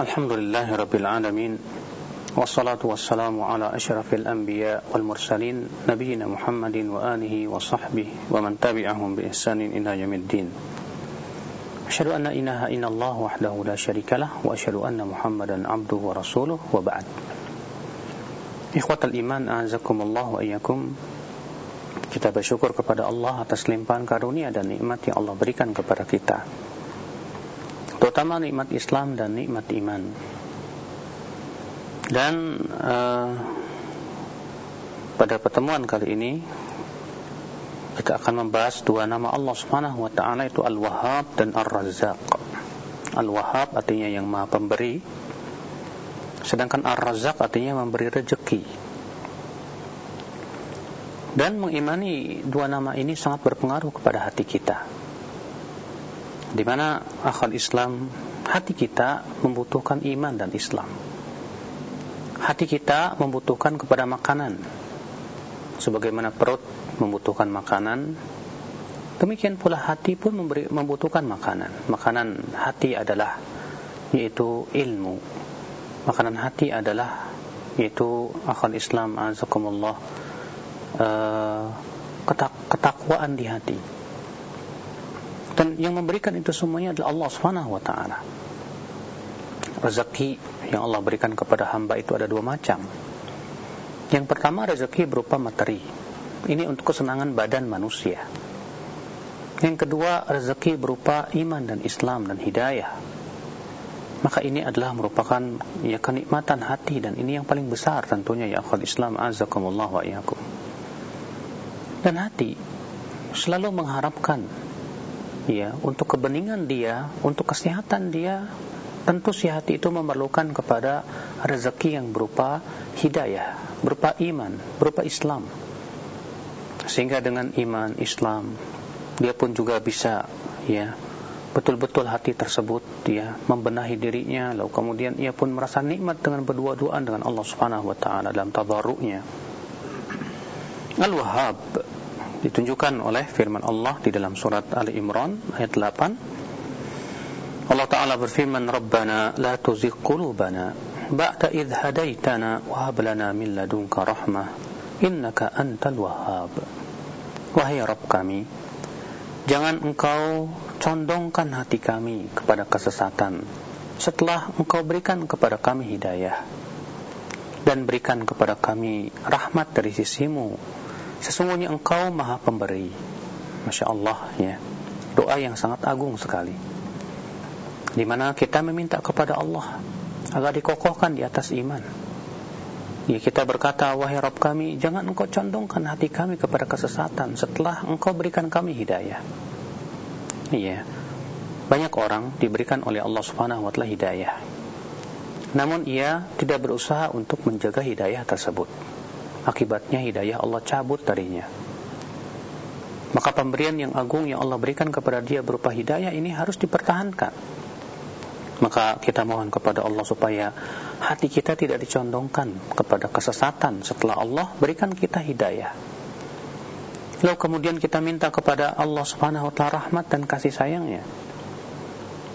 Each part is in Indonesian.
الحمد لله رب العالمين والصلاة والسلام على أشرف الأنبياء والمرسلين نبينا محمد وآله وصحبه ومن تبعهم بإحسان إلى يوم الدين. أشهد أن لا إله إلا الله وحده لا شريك له وأشهد أن محمدا عبده ورسوله وبعد. إخوة الإيمان أعزكم الله وإياكم. Kita bersyukur kepada Allah atas limpahan karunia dan nikmat yang Allah berikan kepada kita. Terutama nikmat Islam dan nikmat iman. Dan uh, pada pertemuan kali ini kita akan membahas dua nama Allah Subhanahu wa taala itu Al-Wahhab dan Ar-Razzaq. Al-Wahhab artinya yang Maha Pemberi, sedangkan Ar-Razzaq artinya memberi rezeki. Dan mengimani dua nama ini sangat berpengaruh kepada hati kita di mana akal Islam hati kita membutuhkan iman dan Islam. Hati kita membutuhkan kepada makanan. Sebagaimana perut membutuhkan makanan, demikian pula hati pun memberi, membutuhkan makanan. Makanan hati adalah yaitu ilmu. Makanan hati adalah yaitu akal Islam azakumullah uh, ketak ketakwaan di hati dan yang memberikan itu semuanya adalah Allah Subhanahu wa taala. Rezeki yang Allah berikan kepada hamba itu ada dua macam. Yang pertama rezeki berupa materi. Ini untuk kesenangan badan manusia. Yang kedua rezeki berupa iman dan Islam dan hidayah. Maka ini adalah merupakan ya kenikmatan hati dan ini yang paling besar tentunya ya akhwat Islam azakumullah wa iyyakum. Dan hati selalu mengharapkan ya untuk kebeningan dia, untuk kesehatan dia, tentu si hati itu memerlukan kepada rezeki yang berupa hidayah, berupa iman, berupa Islam. Sehingga dengan iman Islam dia pun juga bisa ya betul-betul hati tersebut dia membenahi dirinya lalu kemudian ia pun merasa nikmat dengan berdua-duaan dengan Allah Subhanahu wa taala dalam tadarruknya. Al-Wahhab ditunjukkan oleh firman Allah di dalam surat Ali Imran ayat 8 Allah Ta'ala berfirman Rabbana la tuzigh qulubana ba'da idh hadaitana wa hab lana min ladunka rahmah innaka antal wahhab. Wahai Rabb kami jangan engkau condongkan hati kami kepada kesesatan setelah engkau berikan kepada kami hidayah. Dan berikan kepada kami rahmat dari sisimu Sesungguhnya engkau maha pemberi Masya Allah ya Doa yang sangat agung sekali di mana kita meminta kepada Allah agar dikokohkan di atas iman. Ya kita berkata, wahai Rabb kami, jangan engkau condongkan hati kami kepada kesesatan setelah engkau berikan kami hidayah. Iya. Banyak orang diberikan oleh Allah Subhanahu wa taala hidayah. Namun ia tidak berusaha untuk menjaga hidayah tersebut akibatnya hidayah Allah cabut darinya. Maka pemberian yang agung yang Allah berikan kepada dia berupa hidayah ini harus dipertahankan. Maka kita mohon kepada Allah supaya hati kita tidak dicondongkan kepada kesesatan setelah Allah berikan kita hidayah. Lalu kemudian kita minta kepada Allah Subhanahu wa taala rahmat dan kasih sayangnya.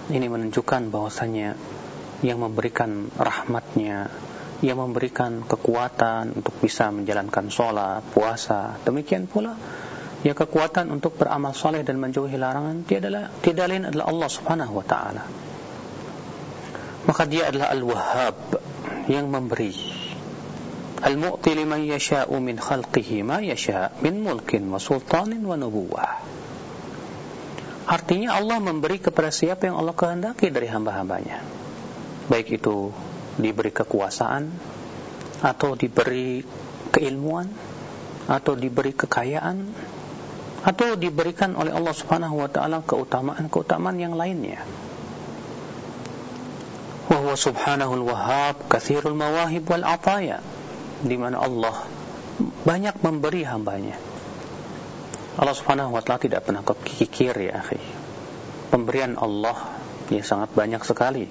Ini menunjukkan bahwasanya yang memberikan rahmatnya yang memberikan kekuatan untuk bisa menjalankan sholat, puasa. Demikian pula ya kekuatan untuk beramal soleh dan menjauhi larangan dia adalah tidak lain adalah Allah Subhanahu wa taala. Maka dia adalah Al-Wahhab yang memberi. Al-Mu'ti liman yasha'u min khalqihi ma yasha' min mulkin wa sultanin wa nubuwah. Artinya Allah memberi kepada siapa yang Allah kehendaki dari hamba-hambanya. Baik itu diberi kekuasaan atau diberi keilmuan atau diberi kekayaan atau diberikan oleh Allah Subhanahu wa taala keutamaan-keutamaan yang lainnya. Wa huwa subhanahul wahhab katsirul mawahib wal ataya di mana Allah banyak memberi hambanya. Allah Subhanahu wa taala tidak pernah kikir ya akhi. Pemberian Allah ya sangat banyak sekali.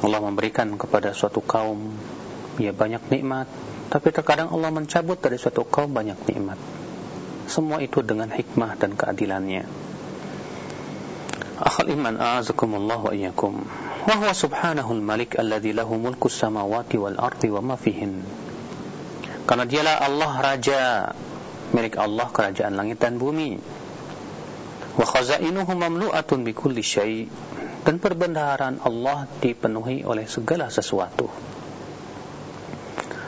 Allah memberikan kepada suatu kaum ya banyak nikmat, tapi terkadang Allah mencabut dari suatu kaum banyak nikmat. Semua itu dengan hikmah dan keadilannya. Akhal iman a'azakumullah wa iyyakum. Wa huwa subhanahul malik alladhi lahu mulku samawati wal ardi wa ma fihin. Karena dialah Allah raja milik Allah kerajaan langit dan bumi. Wa khazainuhu mamlu'atun bi kulli syai'. Dan perbendaharaan Allah dipenuhi oleh segala sesuatu.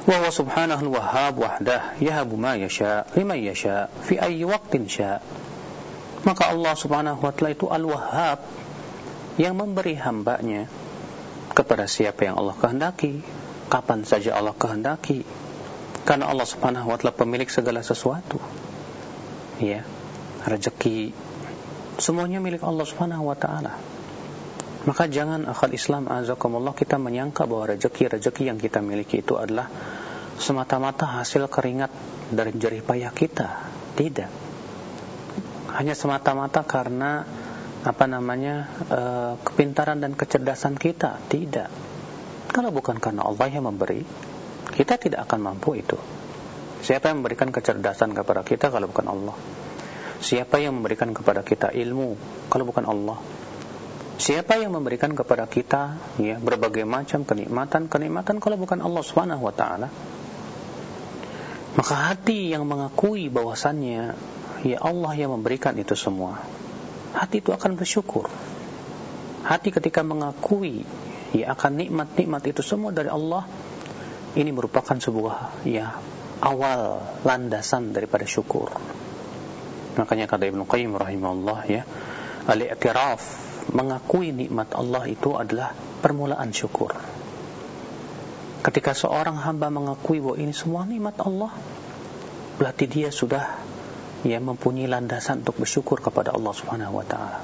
Wa huwa subhanahu wahhab wahdah Yahabu ma yasha' liman yasha' Fi ayyi waqtin sya' Maka Allah subhanahu wa ta'ala itu al-wahhab Yang memberi hambanya Kepada siapa yang Allah kehendaki Kapan saja Allah kehendaki. Karena Allah subhanahu wa ta'ala pemilik segala sesuatu. Ya Rezeki Semuanya milik Allah subhanahu wa ta'ala Maka jangan akal Islam azakumullah kita menyangka bahwa rezeki-rezeki yang kita miliki itu adalah semata-mata hasil keringat dari jerih payah kita. Tidak. Hanya semata-mata karena apa namanya e, kepintaran dan kecerdasan kita. Tidak. Kalau bukan karena Allah yang memberi, kita tidak akan mampu itu. Siapa yang memberikan kecerdasan kepada kita kalau bukan Allah? Siapa yang memberikan kepada kita ilmu kalau bukan Allah? Siapa yang memberikan kepada kita ya berbagai macam kenikmatan-kenikmatan kalau bukan Allah Subhanahu wa taala? Maka hati yang mengakui bahwasannya ya Allah yang memberikan itu semua. Hati itu akan bersyukur. Hati ketika mengakui ya akan nikmat-nikmat itu semua dari Allah, ini merupakan sebuah ya awal landasan daripada syukur. Makanya kata Ibnu Qayyim rahimahullah ya, al-i'tiraf mengakui nikmat Allah itu adalah permulaan syukur. Ketika seorang hamba mengakui bahwa ini semua nikmat Allah, berarti dia sudah ya mempunyai landasan untuk bersyukur kepada Allah Subhanahu wa taala.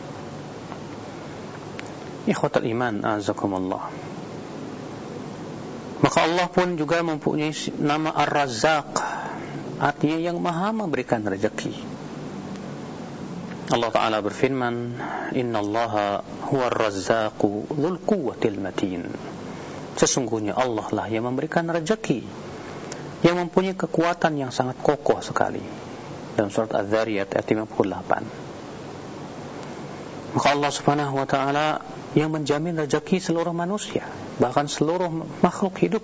Ikhwatul iman azakumullah. Maka Allah pun juga mempunyai nama Ar-Razzaq Artinya yang maha memberikan rezeki Allah Ta'ala berfirman Inna allaha huwa razzaqu dhul quwwatil matin. Sesungguhnya Allah lah yang memberikan rezeki Yang mempunyai kekuatan yang sangat kokoh sekali. Dalam surat Az-Zariyat ayat 58 Maka Allah Subhanahu wa taala yang menjamin rezeki seluruh manusia, bahkan seluruh makhluk hidup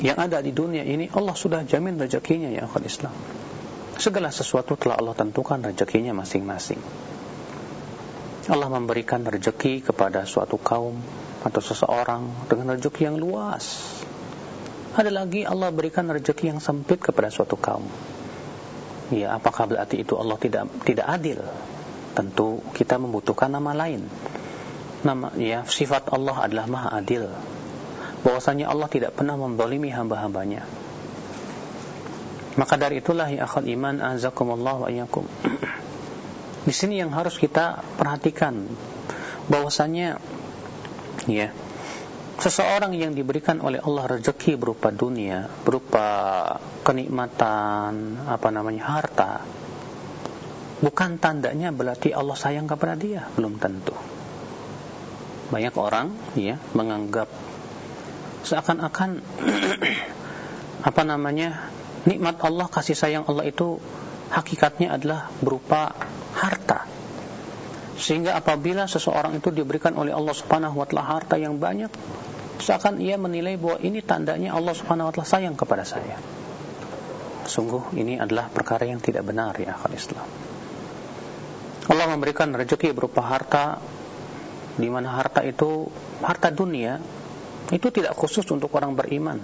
yang ada di dunia ini Allah sudah jamin rezekinya ya akhwat Islam. Segala sesuatu telah Allah tentukan rezekinya masing-masing. Allah memberikan rezeki kepada suatu kaum atau seseorang dengan rezeki yang luas. Ada lagi Allah berikan rezeki yang sempit kepada suatu kaum. Ya, apakah berarti itu Allah tidak tidak adil? tentu kita membutuhkan nama lain. Nama ya sifat Allah adalah Maha Adil. Bahwasanya Allah tidak pernah mendolimi hamba-hambanya. Maka dari itulah ya iman azakumullah wa iyyakum. Di sini yang harus kita perhatikan bahwasanya ya seseorang yang diberikan oleh Allah rezeki berupa dunia, berupa kenikmatan, apa namanya harta, bukan tandanya berarti Allah sayang kepada dia, belum tentu. Banyak orang ya menganggap seakan-akan apa namanya nikmat Allah kasih sayang Allah itu hakikatnya adalah berupa harta. Sehingga apabila seseorang itu diberikan oleh Allah Subhanahu wa taala harta yang banyak, seakan ia menilai bahwa ini tandanya Allah Subhanahu wa taala sayang kepada saya. Sungguh ini adalah perkara yang tidak benar ya akal Islam. Allah memberikan rezeki berupa harta di mana harta itu harta dunia itu tidak khusus untuk orang beriman.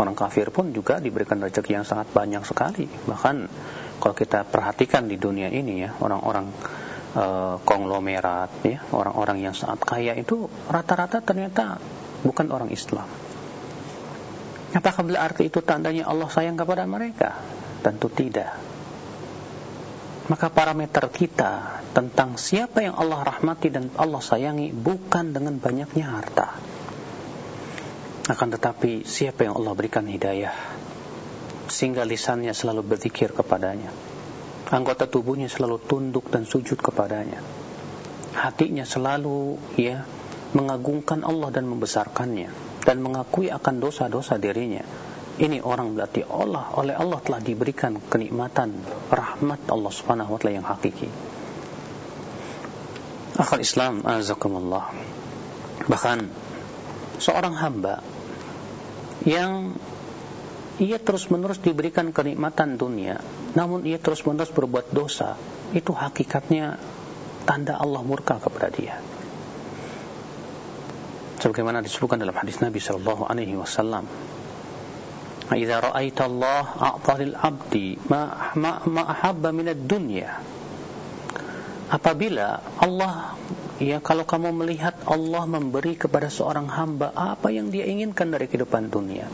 Orang kafir pun juga diberikan rezeki yang sangat banyak sekali. Bahkan kalau kita perhatikan di dunia ini ya, orang-orang e, konglomerat ya, orang-orang yang sangat kaya itu rata-rata ternyata bukan orang Islam. Apakah berarti itu tandanya Allah sayang kepada mereka? Tentu tidak maka parameter kita tentang siapa yang Allah rahmati dan Allah sayangi bukan dengan banyaknya harta akan tetapi siapa yang Allah berikan hidayah? Sehingga lisannya selalu berzikir kepadanya. Anggota tubuhnya selalu tunduk dan sujud kepadanya. Hatinya selalu ya mengagungkan Allah dan membesarkannya. Dan mengakui akan dosa-dosa dirinya. Ini orang berarti Allah oleh Allah telah diberikan kenikmatan rahmat Allah Subhanahu wa taala yang hakiki. Akhal Islam azakumullah. Bahkan seorang hamba yang ia terus-menerus diberikan kenikmatan dunia, namun ia terus-menerus berbuat dosa, itu hakikatnya tanda Allah murka kepada dia. Sebagaimana disebutkan dalam hadis Nabi sallallahu alaihi wasallam, "Idza ra'aita Allah a'ta lil 'abdi ma ma, ma min ad-dunya." Apabila Allah ya kalau kamu melihat Allah memberi kepada seorang hamba apa yang dia inginkan dari kehidupan dunia,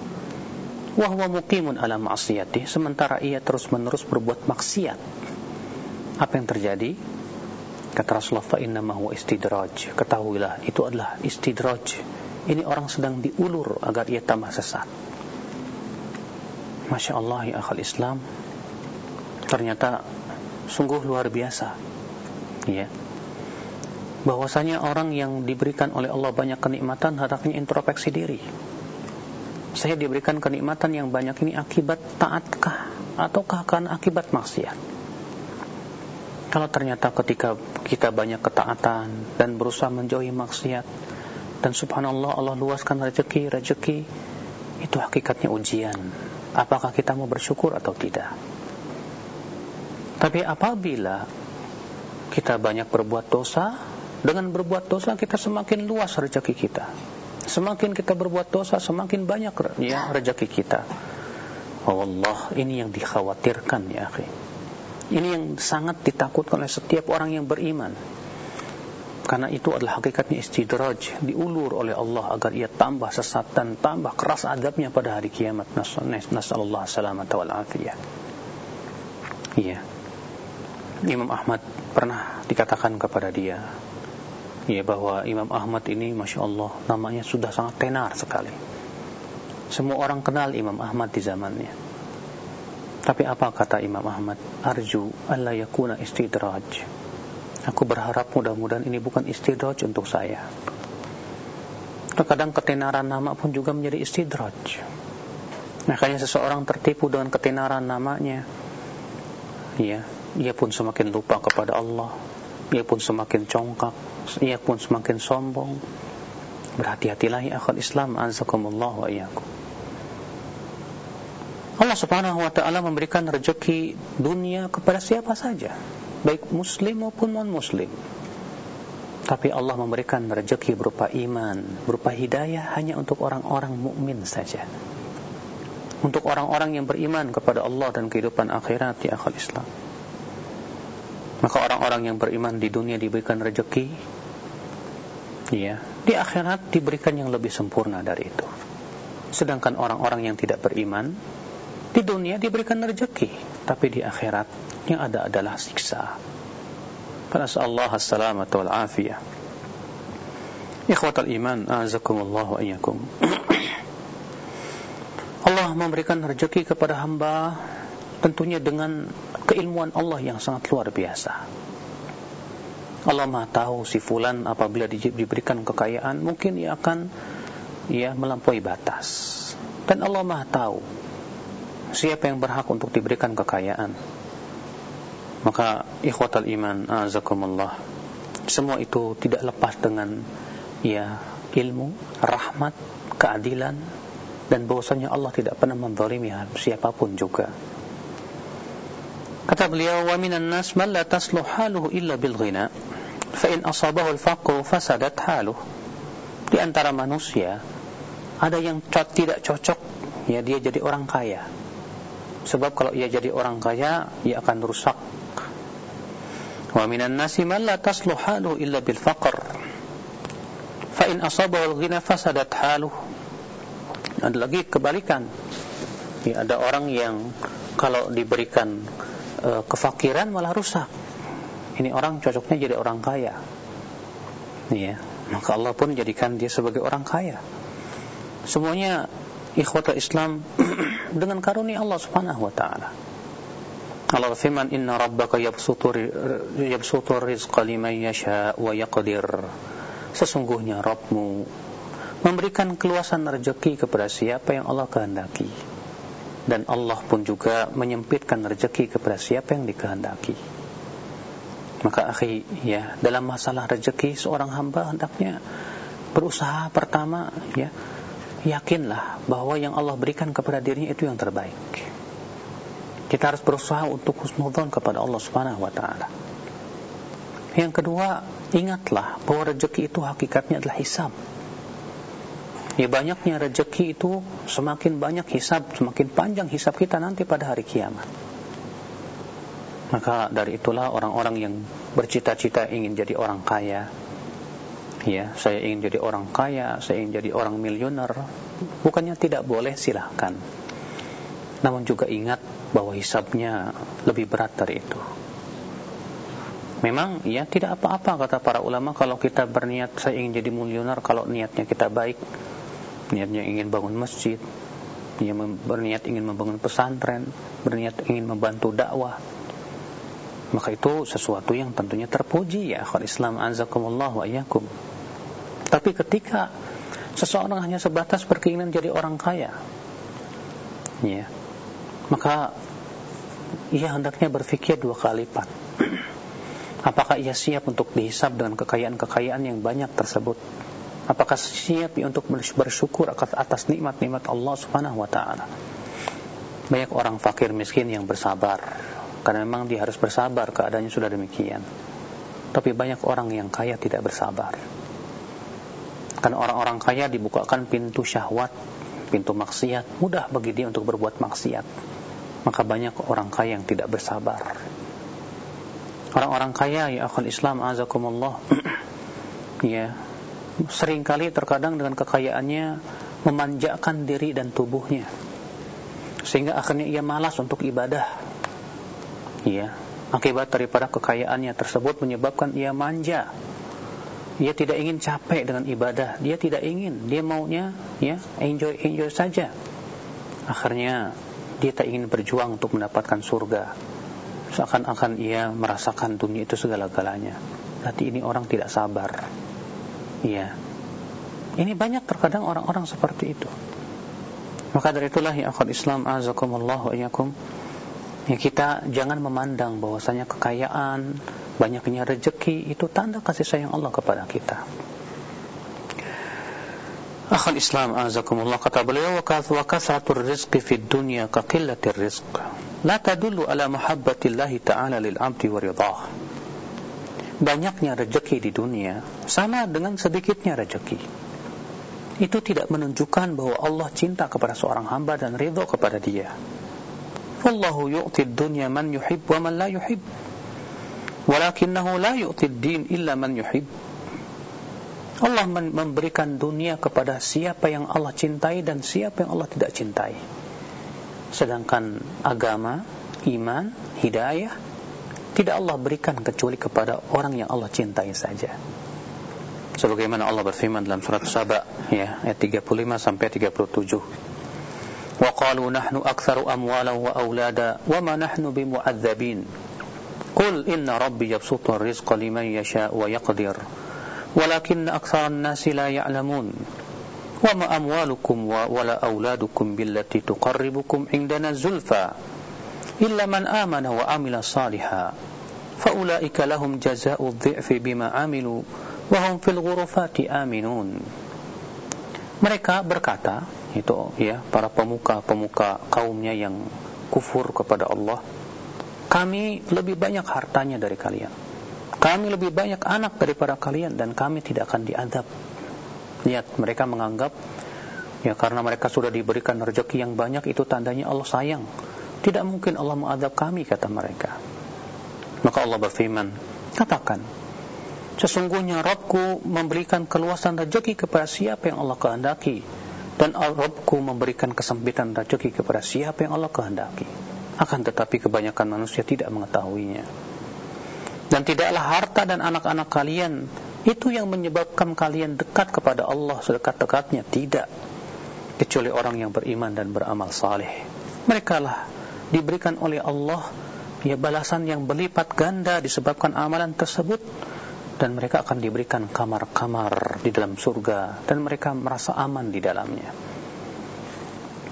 wahwa muqimun ala ma'siyati sementara ia terus-menerus berbuat maksiat. Apa yang terjadi? Kata Rasulullah fa inna ma huwa istidraj. Ketahuilah itu adalah istidraj. Ini orang sedang diulur agar ia tambah sesat. Masya Allah ya akal Islam. Ternyata sungguh luar biasa. Ya. Bahwasanya orang yang diberikan oleh Allah banyak kenikmatan hendaknya introspeksi diri. Saya diberikan kenikmatan yang banyak ini akibat taatkah ataukah karena akibat maksiat? Kalau ternyata ketika kita banyak ketaatan dan berusaha menjauhi maksiat dan subhanallah Allah luaskan rezeki rezeki itu hakikatnya ujian. Apakah kita mau bersyukur atau tidak? Tapi apabila kita banyak berbuat dosa, dengan berbuat dosa kita semakin luas rezeki kita. Semakin kita berbuat dosa, semakin banyak ya rezeki kita. Oh Allah, ini yang dikhawatirkan ya akhi. Ini yang sangat ditakutkan oleh setiap orang yang beriman. Karena itu adalah hakikatnya istidraj, diulur oleh Allah agar ia tambah sesat dan tambah keras adabnya pada hari kiamat. Nasallallahu salamata wal. Iya. Imam Ahmad pernah dikatakan kepada dia, ya bahwa Imam Ahmad ini Masya Allah namanya sudah sangat tenar sekali. Semua orang kenal Imam Ahmad di zamannya. Tapi apa kata Imam Ahmad? Arju alla yakuna istidraj. Aku berharap mudah-mudahan ini bukan istidraj untuk saya. Terkadang ketenaran nama pun juga menjadi istidraj. Makanya seseorang tertipu dengan ketenaran namanya. Ya, ia pun semakin lupa kepada Allah. Ia pun semakin congkak. Ia pun semakin sombong. Berhati-hatilah ya akhul Islam. Azakumullah wa iyakum. Allah Subhanahu wa taala memberikan rezeki dunia kepada siapa saja, baik muslim maupun non-muslim. Tapi Allah memberikan rezeki berupa iman, berupa hidayah hanya untuk orang-orang mukmin saja. Untuk orang-orang yang beriman kepada Allah dan kehidupan akhirat di akhir Islam. Maka orang-orang yang beriman di dunia diberikan rezeki, ya, di akhirat diberikan yang lebih sempurna dari itu. Sedangkan orang-orang yang tidak beriman di dunia diberikan rezeki, tapi di akhirat yang ada adalah siksa. Allah as-salamatu wal afiyah. Ikhwatal iman, azakumullah wa iyyakum. Allah memberikan rezeki kepada hamba tentunya dengan keilmuan Allah yang sangat luar biasa. Allah Maha tahu si fulan apabila diberikan kekayaan mungkin ia akan ya melampaui batas. Dan Allah Maha tahu siapa yang berhak untuk diberikan kekayaan maka ikhwatal iman azakumullah semua itu tidak lepas dengan ya ilmu rahmat keadilan dan bahwasanya Allah tidak pernah menzalimi siapa pun juga kata beliau wa minan nas man la tasluh haluhu illa bil ghina fa in asabahu al faqru fasadat haluhu di antara manusia ada yang tidak cocok ya dia jadi orang kaya Sebab kalau ia jadi orang kaya, ia akan rusak. Wa minan nasi man la tasluh haluhu illa bil faqr. Fa in asabahu al-ghina fasadat haluhu. Ada lagi kebalikan. Ya, ada orang yang kalau diberikan uh, kefakiran malah rusak. Ini orang cocoknya jadi orang kaya. Ya, maka Allah pun jadikan dia sebagai orang kaya. Semuanya ikhwata Islam dengan karunia Allah Subhanahu wa taala. Allah firman inna rabbaka yabsutu yabsutu rizqa liman yasha wa yaqdir. Sesungguhnya Rabbmu memberikan keluasan rezeki kepada siapa yang Allah kehendaki. Dan Allah pun juga menyempitkan rezeki kepada siapa yang dikehendaki. Maka akhi, ya, dalam masalah rezeki seorang hamba hendaknya berusaha pertama ya, yakinlah bahwa yang Allah berikan kepada dirinya itu yang terbaik. Kita harus berusaha untuk husnudzon kepada Allah Subhanahu wa taala. Yang kedua, ingatlah bahwa rezeki itu hakikatnya adalah hisab. Ya banyaknya rezeki itu semakin banyak hisab, semakin panjang hisab kita nanti pada hari kiamat. Maka dari itulah orang-orang yang bercita-cita ingin jadi orang kaya, ya, saya ingin jadi orang kaya, saya ingin jadi orang miliuner, bukannya tidak boleh silahkan. Namun juga ingat bahwa hisabnya lebih berat dari itu. Memang ya tidak apa-apa kata para ulama kalau kita berniat saya ingin jadi miliuner kalau niatnya kita baik, niatnya ingin bangun masjid, dia berniat ingin membangun pesantren, berniat ingin membantu dakwah, maka itu sesuatu yang tentunya terpuji ya. Akhwat Islam azakumullah wa iyyakum. Tapi ketika seseorang hanya sebatas berkeinginan jadi orang kaya ya maka ia hendaknya berpikir dua kali lipat. Apakah ia siap untuk dihisab dengan kekayaan-kekayaan yang banyak tersebut apakah siap untuk bersyukur atas nikmat-nikmat Allah Subhanahu wa taala? Banyak orang fakir miskin yang bersabar. Karena memang dia harus bersabar keadaannya sudah demikian. Tapi banyak orang yang kaya tidak bersabar. Karena orang-orang kaya dibukakan pintu syahwat pintu maksiat. Mudah bagi dia untuk berbuat maksiat. Maka banyak orang kaya yang tidak bersabar. Orang-orang kaya ya akal Islam azakumullah. Ya sering kali terkadang dengan kekayaannya memanjakan diri dan tubuhnya. Sehingga akhirnya ia malas untuk ibadah. Ya akibat daripada kekayaannya tersebut menyebabkan ia manja. Dia tidak ingin capek dengan ibadah. Dia tidak ingin. Dia maunya ya enjoy enjoy saja. Akhirnya dia tak ingin berjuang untuk mendapatkan surga. Seakan-akan ia merasakan dunia itu segala-galanya. Berarti ini orang tidak sabar iya ini banyak terkadang orang-orang seperti itu maka dari itulah ya akhwat Islam azakumullah wa iyyakum Ya kita jangan memandang bahwasanya kekayaan, banyaknya rezeki itu tanda kasih sayang Allah kepada kita. Akhal Islam azakumullah kata beliau wa kasratur rizqi fid dunya ka qillatir rizq la tadullu ala muhabbatillah ta'ala lil 'abdi wa. Banyaknya rezeki di dunia sama dengan sedikitnya rezeki. Itu tidak menunjukkan bahwa Allah cinta kepada seorang hamba dan ridho kepada dia. Wallahu yu'ti dunya man yuhib wa man la yuhib. Walakinnahu la yu'ti din illa man yuhib. Allah memberikan dunia kepada siapa yang Allah cintai dan siapa yang Allah tidak cintai. Sedangkan agama, iman, hidayah tidak Allah berikan kecuali kepada orang yang Allah cintai saja. Sebagaimana Allah berfirman dalam surat Saba ya ayat 35 sampai 37 wa qalu nahnu aktsaru amwalan wa aulada wa ma nahnu bimu'adzabin. Qul inna rabbi yabsutu ar-rizqa liman yasha wa yaqdir. Walakin aktsara an-nasi la ya'lamun. Wa ma amwalukum wa wala auladukum billati tuqarribukum indana zulfa illa man amana wa amila saliha faulaika lahum jazaa'u dhi'fi bima amilu wa hum fil ghurafati aminun. Mereka berkata itu ya para pemuka-pemuka kaumnya yang kufur kepada Allah kami lebih banyak hartanya dari kalian. Kami lebih banyak anak daripada kalian dan kami tidak akan diadab lihat mereka menganggap ya karena mereka sudah diberikan rezeki yang banyak itu tandanya Allah sayang tidak mungkin Allah mengadab kami kata mereka maka Allah berfirman katakan sesungguhnya Rabbku memberikan keluasan rezeki kepada siapa yang Allah kehendaki dan Rabbku memberikan kesempitan rezeki kepada siapa yang Allah kehendaki. Akan tetapi kebanyakan manusia tidak mengetahuinya. Dan tidaklah harta dan anak-anak kalian itu yang menyebabkan kalian dekat kepada Allah sedekat-dekatnya. Tidak. Kecuali orang yang beriman dan beramal saleh. Mereka lah diberikan oleh Allah ya balasan yang berlipat ganda disebabkan amalan tersebut dan mereka akan diberikan kamar-kamar di dalam surga dan mereka merasa aman di dalamnya.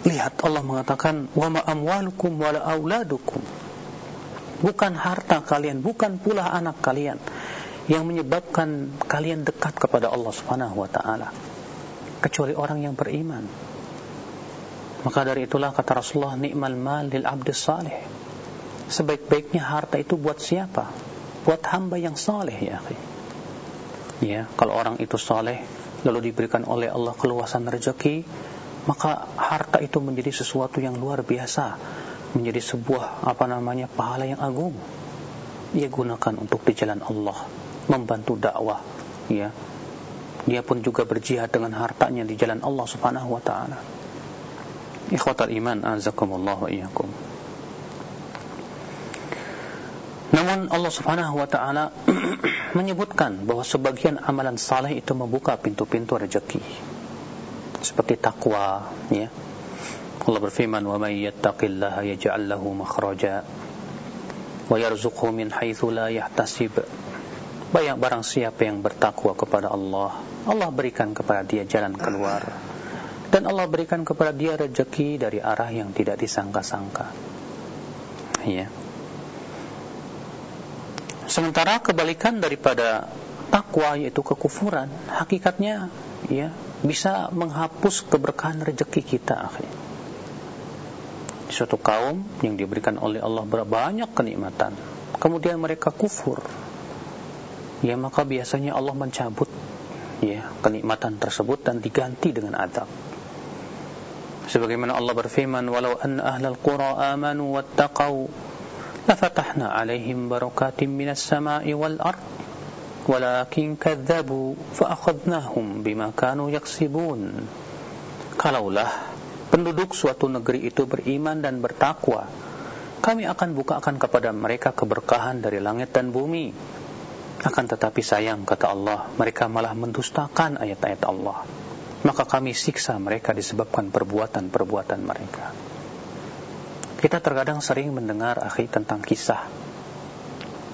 Lihat Allah mengatakan wa ma amwalukum wala auladukum bukan harta kalian, bukan pula anak kalian yang menyebabkan kalian dekat kepada Allah Subhanahu wa taala kecuali orang yang beriman. Maka dari itulah kata Rasulullah nikmal mal lil abdi salih. Sebaik-baiknya harta itu buat siapa? Buat hamba yang saleh ya akhi. Ya, kalau orang itu saleh lalu diberikan oleh Allah keluasan rezeki, maka harta itu menjadi sesuatu yang luar biasa, menjadi sebuah apa namanya pahala yang agung. Ia gunakan untuk di jalan Allah membantu dakwah ya dia pun juga berjihad dengan hartanya di jalan Allah Subhanahu wa taala ikhwatal iman azakumullah wa iyyakum. Namun Allah Subhanahu wa taala menyebutkan bahwa sebagian amalan saleh itu membuka pintu-pintu rezeki. Seperti takwa ya. Allah berfirman wa may yattaqillaha yaj'al lahu makhraja wa yarzuqhu min haitsu la yahtasib. Bayang barang siapa yang bertakwa kepada Allah Allah berikan kepada dia jalan keluar Dan Allah berikan kepada dia rezeki dari arah yang tidak disangka-sangka Ya Sementara kebalikan daripada takwa yaitu kekufuran Hakikatnya ya bisa menghapus keberkahan rezeki kita akhirnya. Suatu kaum yang diberikan oleh Allah banyak kenikmatan Kemudian mereka kufur ya maka biasanya Allah mencabut ya kenikmatan tersebut dan diganti dengan adab. Sebagaimana Allah berfirman, "Walau an ahlal qura amanu wattaqau lafatahna 'alaihim barakatim minas sama'i wal ard." Walakin kadzabu fa'akhadnahum bima kanu yaksibun. Kalaulah penduduk suatu negeri itu beriman dan bertakwa, kami akan bukakan kepada mereka keberkahan dari langit dan bumi akan tetapi sayang kata Allah, mereka malah mendustakan ayat-ayat Allah. Maka kami siksa mereka disebabkan perbuatan-perbuatan mereka. Kita terkadang sering mendengar akhi tentang kisah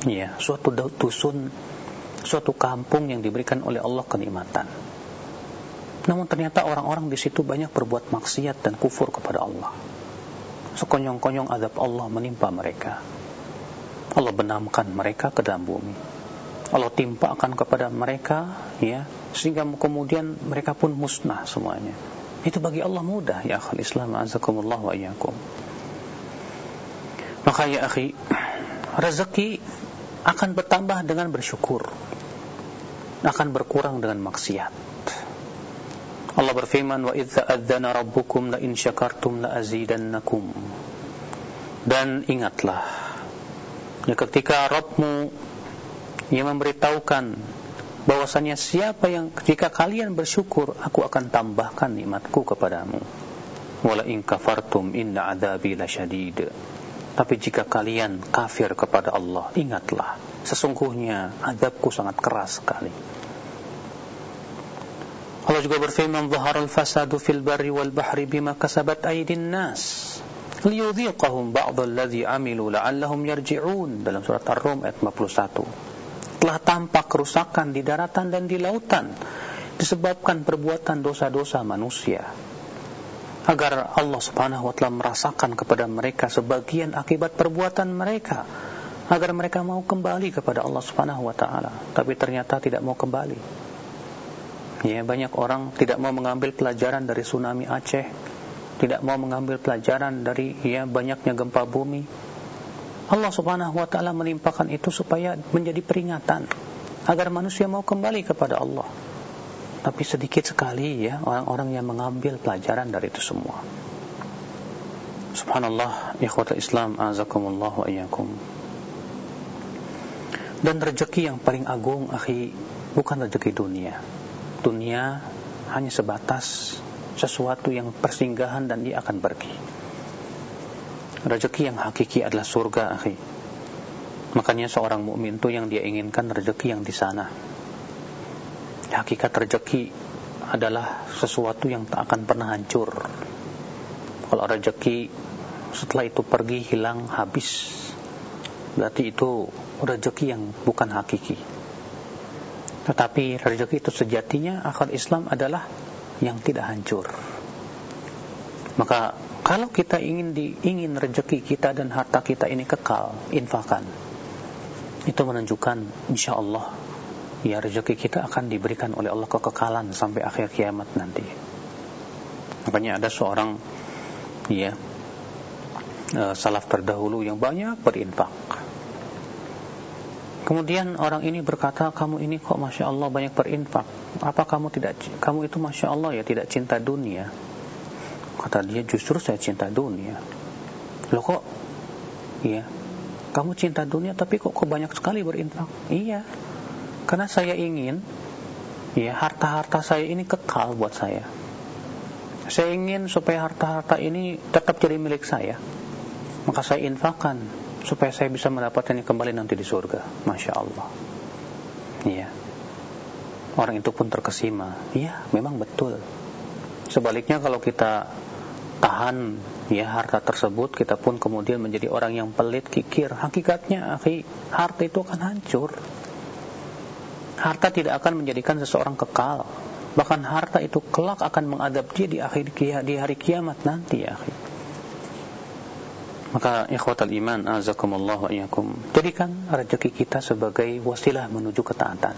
ya, suatu dusun, suatu kampung yang diberikan oleh Allah kenikmatan. Namun ternyata orang-orang di situ banyak berbuat maksiat dan kufur kepada Allah. Sekonyong-konyong azab Allah menimpa mereka. Allah benamkan mereka ke dalam bumi. Allah timpakan kepada mereka ya sehingga kemudian mereka pun musnah semuanya. Itu bagi Allah mudah ya akhul Islam azakumullah wa iyyakum. Maka ya akhi rezeki akan bertambah dengan bersyukur. Akan berkurang dengan maksiat. Allah berfirman wa idza adzana rabbukum la in syakartum la azidannakum. Dan ingatlah ya ketika Rabbmu yang memberitahukan bahwasanya siapa yang jika kalian bersyukur aku akan tambahkan nikmatku kepadamu. Wala in kafartum inna adzabi lasyadid tapi jika kalian kafir kepada Allah ingatlah sesungguhnya azabku sangat keras sekali. Allah juga berfirman zaharal fasadu fil barri wal bahri bima kasabat aydin nas. Liyudhiqahum ba'd alladhi amilu la'allahum yarji'un. Dalam surat Ar-Rum ayat 51 telah tampak kerusakan di daratan dan di lautan disebabkan perbuatan dosa-dosa manusia. Agar Allah Subhanahu wa taala merasakan kepada mereka sebagian akibat perbuatan mereka agar mereka mau kembali kepada Allah Subhanahu wa taala tapi ternyata tidak mau kembali. Ya banyak orang tidak mau mengambil pelajaran dari tsunami Aceh tidak mau mengambil pelajaran dari ya banyaknya gempa bumi Allah Subhanahu wa taala menimpakan itu supaya menjadi peringatan agar manusia mau kembali kepada Allah. Tapi sedikit sekali ya orang-orang yang mengambil pelajaran dari itu semua. Subhanallah, ikhwatul Islam, azakumullah wa iyyakum. Dan rezeki yang paling agung, akhi, bukan rezeki dunia. Dunia hanya sebatas sesuatu yang persinggahan dan dia akan pergi. Rezeki yang hakiki adalah surga, akhi. Makanya seorang mukmin itu yang dia inginkan rezeki yang di sana. Hakikat rezeki adalah sesuatu yang tak akan pernah hancur. Kalau rezeki setelah itu pergi hilang habis, berarti itu rezeki yang bukan hakiki. Tetapi rezeki itu sejatinya akal Islam adalah yang tidak hancur. Maka Kalau kita ingin di, ingin rezeki kita dan harta kita ini kekal, infakan. Itu menunjukkan insya Allah ya rezeki kita akan diberikan oleh Allah kekekalan sampai akhir kiamat nanti. Makanya ada seorang ya uh, salaf terdahulu yang banyak berinfak. Kemudian orang ini berkata, kamu ini kok masya Allah banyak berinfak. Apa kamu tidak? Kamu itu masya Allah ya tidak cinta dunia. Kata dia, justru saya cinta dunia. Loh kok? Iya. Kamu cinta dunia tapi kok kok banyak sekali berinfak? Iya. Karena saya ingin ya harta-harta saya ini kekal buat saya. Saya ingin supaya harta-harta ini tetap jadi milik saya. Maka saya infakkan supaya saya bisa mendapatkannya kembali nanti di surga. Masya Allah. Iya. Orang itu pun terkesima. Iya, memang betul. Sebaliknya kalau kita tahan ya harta tersebut, kita pun kemudian menjadi orang yang pelit, kikir. Hakikatnya, akhi, harta itu akan hancur. Harta tidak akan menjadikan seseorang kekal. Bahkan harta itu kelak akan mengadab dia di akhir di hari kiamat nanti ya. Maka ikhwatal iman azakumullah wa iyyakum. Jadikan rezeki kita sebagai wasilah menuju ketaatan.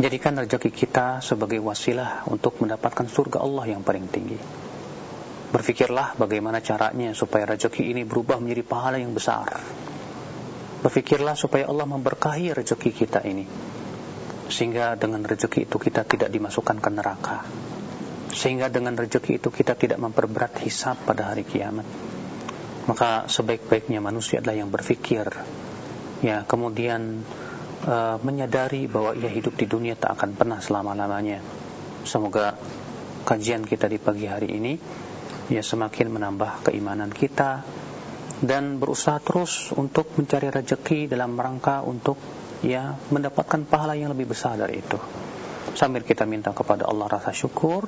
Jadikan rezeki kita sebagai wasilah untuk mendapatkan surga Allah yang paling tinggi. Berfikirlah bagaimana caranya supaya rezeki ini berubah menjadi pahala yang besar. Berfikirlah supaya Allah memberkahi rezeki kita ini. Sehingga dengan rezeki itu kita tidak dimasukkan ke neraka. Sehingga dengan rezeki itu kita tidak memperberat hisab pada hari kiamat. Maka sebaik-baiknya manusia adalah yang berfikir. Ya kemudian uh, menyadari bahwa ia hidup di dunia tak akan pernah selama-lamanya. Semoga kajian kita di pagi hari ini ya semakin menambah keimanan kita dan berusaha terus untuk mencari rezeki dalam rangka untuk ya mendapatkan pahala yang lebih besar dari itu. Sambil kita minta kepada Allah rasa syukur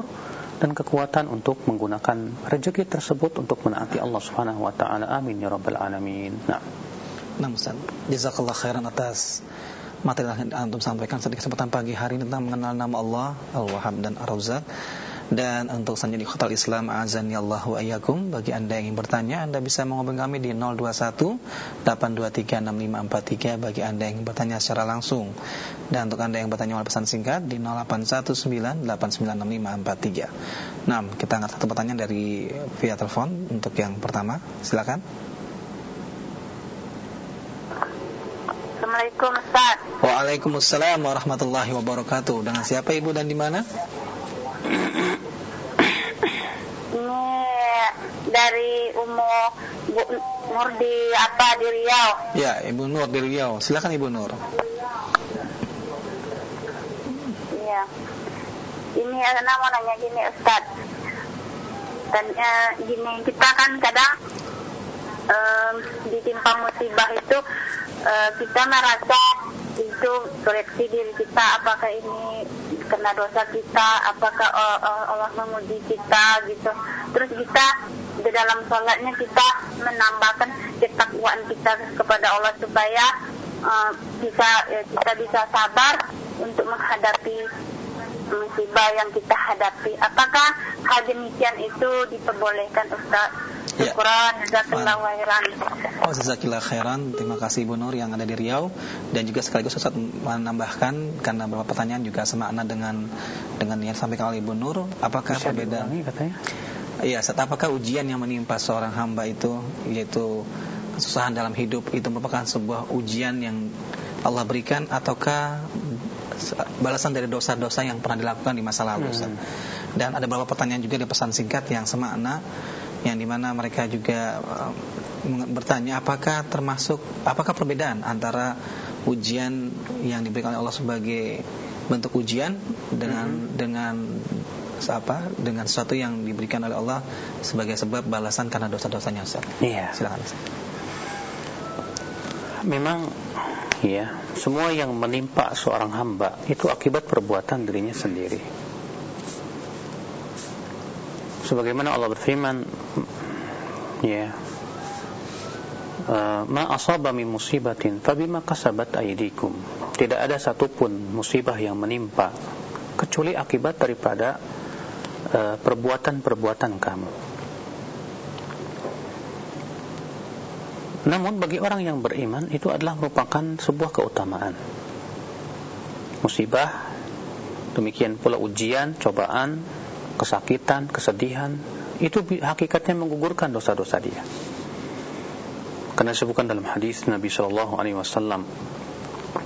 dan kekuatan untuk menggunakan rezeki tersebut untuk menaati Allah Subhanahu wa taala. Amin ya rabbal alamin. Nah. Nah, Ustaz. Jazakallah khairan atas materi yang antum sampaikan pada kesempatan pagi hari ini tentang mengenal nama Allah, Al-Wahhab dan Ar-Razzaq. Dan untuk selanjutnya di Khotal Islam Azani Allahu ayyakum. Bagi anda yang ingin bertanya Anda bisa menghubungi kami di 021 823 6543 Bagi anda yang ingin bertanya secara langsung. Dan untuk anda yang bertanya melalui pesan singkat Di 0819 896543 Nah kita angkat satu pertanyaan dari via telepon Untuk yang pertama. Silakan. Assalamualaikum Ustaz. Waalaikumsalam warahmatullahi wabarakatuh. Dengan siapa ibu dan di mana? Ini dari Umu Bu Nur di apa di Riau. Ya, Ibu Nur di Riau. Silakan Ibu Nur. Iya. Ini Ana mau nanya gini Ustaz. Dan uh, gini kita kan kadang um, ditimpa musibah itu uh, kita merasa itu koreksi diri kita apakah ini kena dosa kita apakah uh, uh, Allah memuji kita gitu terus kita di dalam sholatnya kita menambahkan ketakwaan kita kepada Allah supaya uh, bisa ya, kita bisa sabar untuk menghadapi musibah yang kita hadapi apakah hal demikian itu diperbolehkan Ustaz. Syukuran, jazakallah khairan. Oh, jazakallah khairan. Terima kasih Ibu Nur yang ada di Riau dan juga sekaligus Ustaz menambahkan karena beberapa pertanyaan juga semakna dengan dengan yang sampaikan oleh Ibu Nur, apakah Bisa perbedaan katanya? Iya, apakah ujian yang menimpa seorang hamba itu yaitu kesusahan dalam hidup itu merupakan sebuah ujian yang Allah berikan ataukah balasan dari dosa-dosa yang pernah dilakukan di masa lalu hmm. Dan ada beberapa pertanyaan juga di pesan singkat yang semakna yang di mana mereka juga uh, bertanya apakah termasuk apakah perbedaan antara ujian yang diberikan oleh Allah sebagai bentuk ujian dengan mm -hmm. dengan apa dengan sesuatu yang diberikan oleh Allah sebagai sebab balasan karena dosa-dosanya Ustaz. Iya. Silakan Memang ya, semua yang menimpa seorang hamba itu akibat perbuatan dirinya sendiri sebagaimana Allah berfirman ya eh, ma asaba min musibatin fabima kasabat aydikum tidak ada satupun musibah yang menimpa kecuali akibat daripada eh, perbuatan-perbuatan uh, kamu Namun bagi orang yang beriman itu adalah merupakan sebuah keutamaan. Musibah, demikian pula ujian, cobaan, kesakitan, kesedihan, itu hakikatnya menggugurkan dosa-dosa dia. Karena disebutkan dalam hadis Nabi sallallahu alaihi wasallam,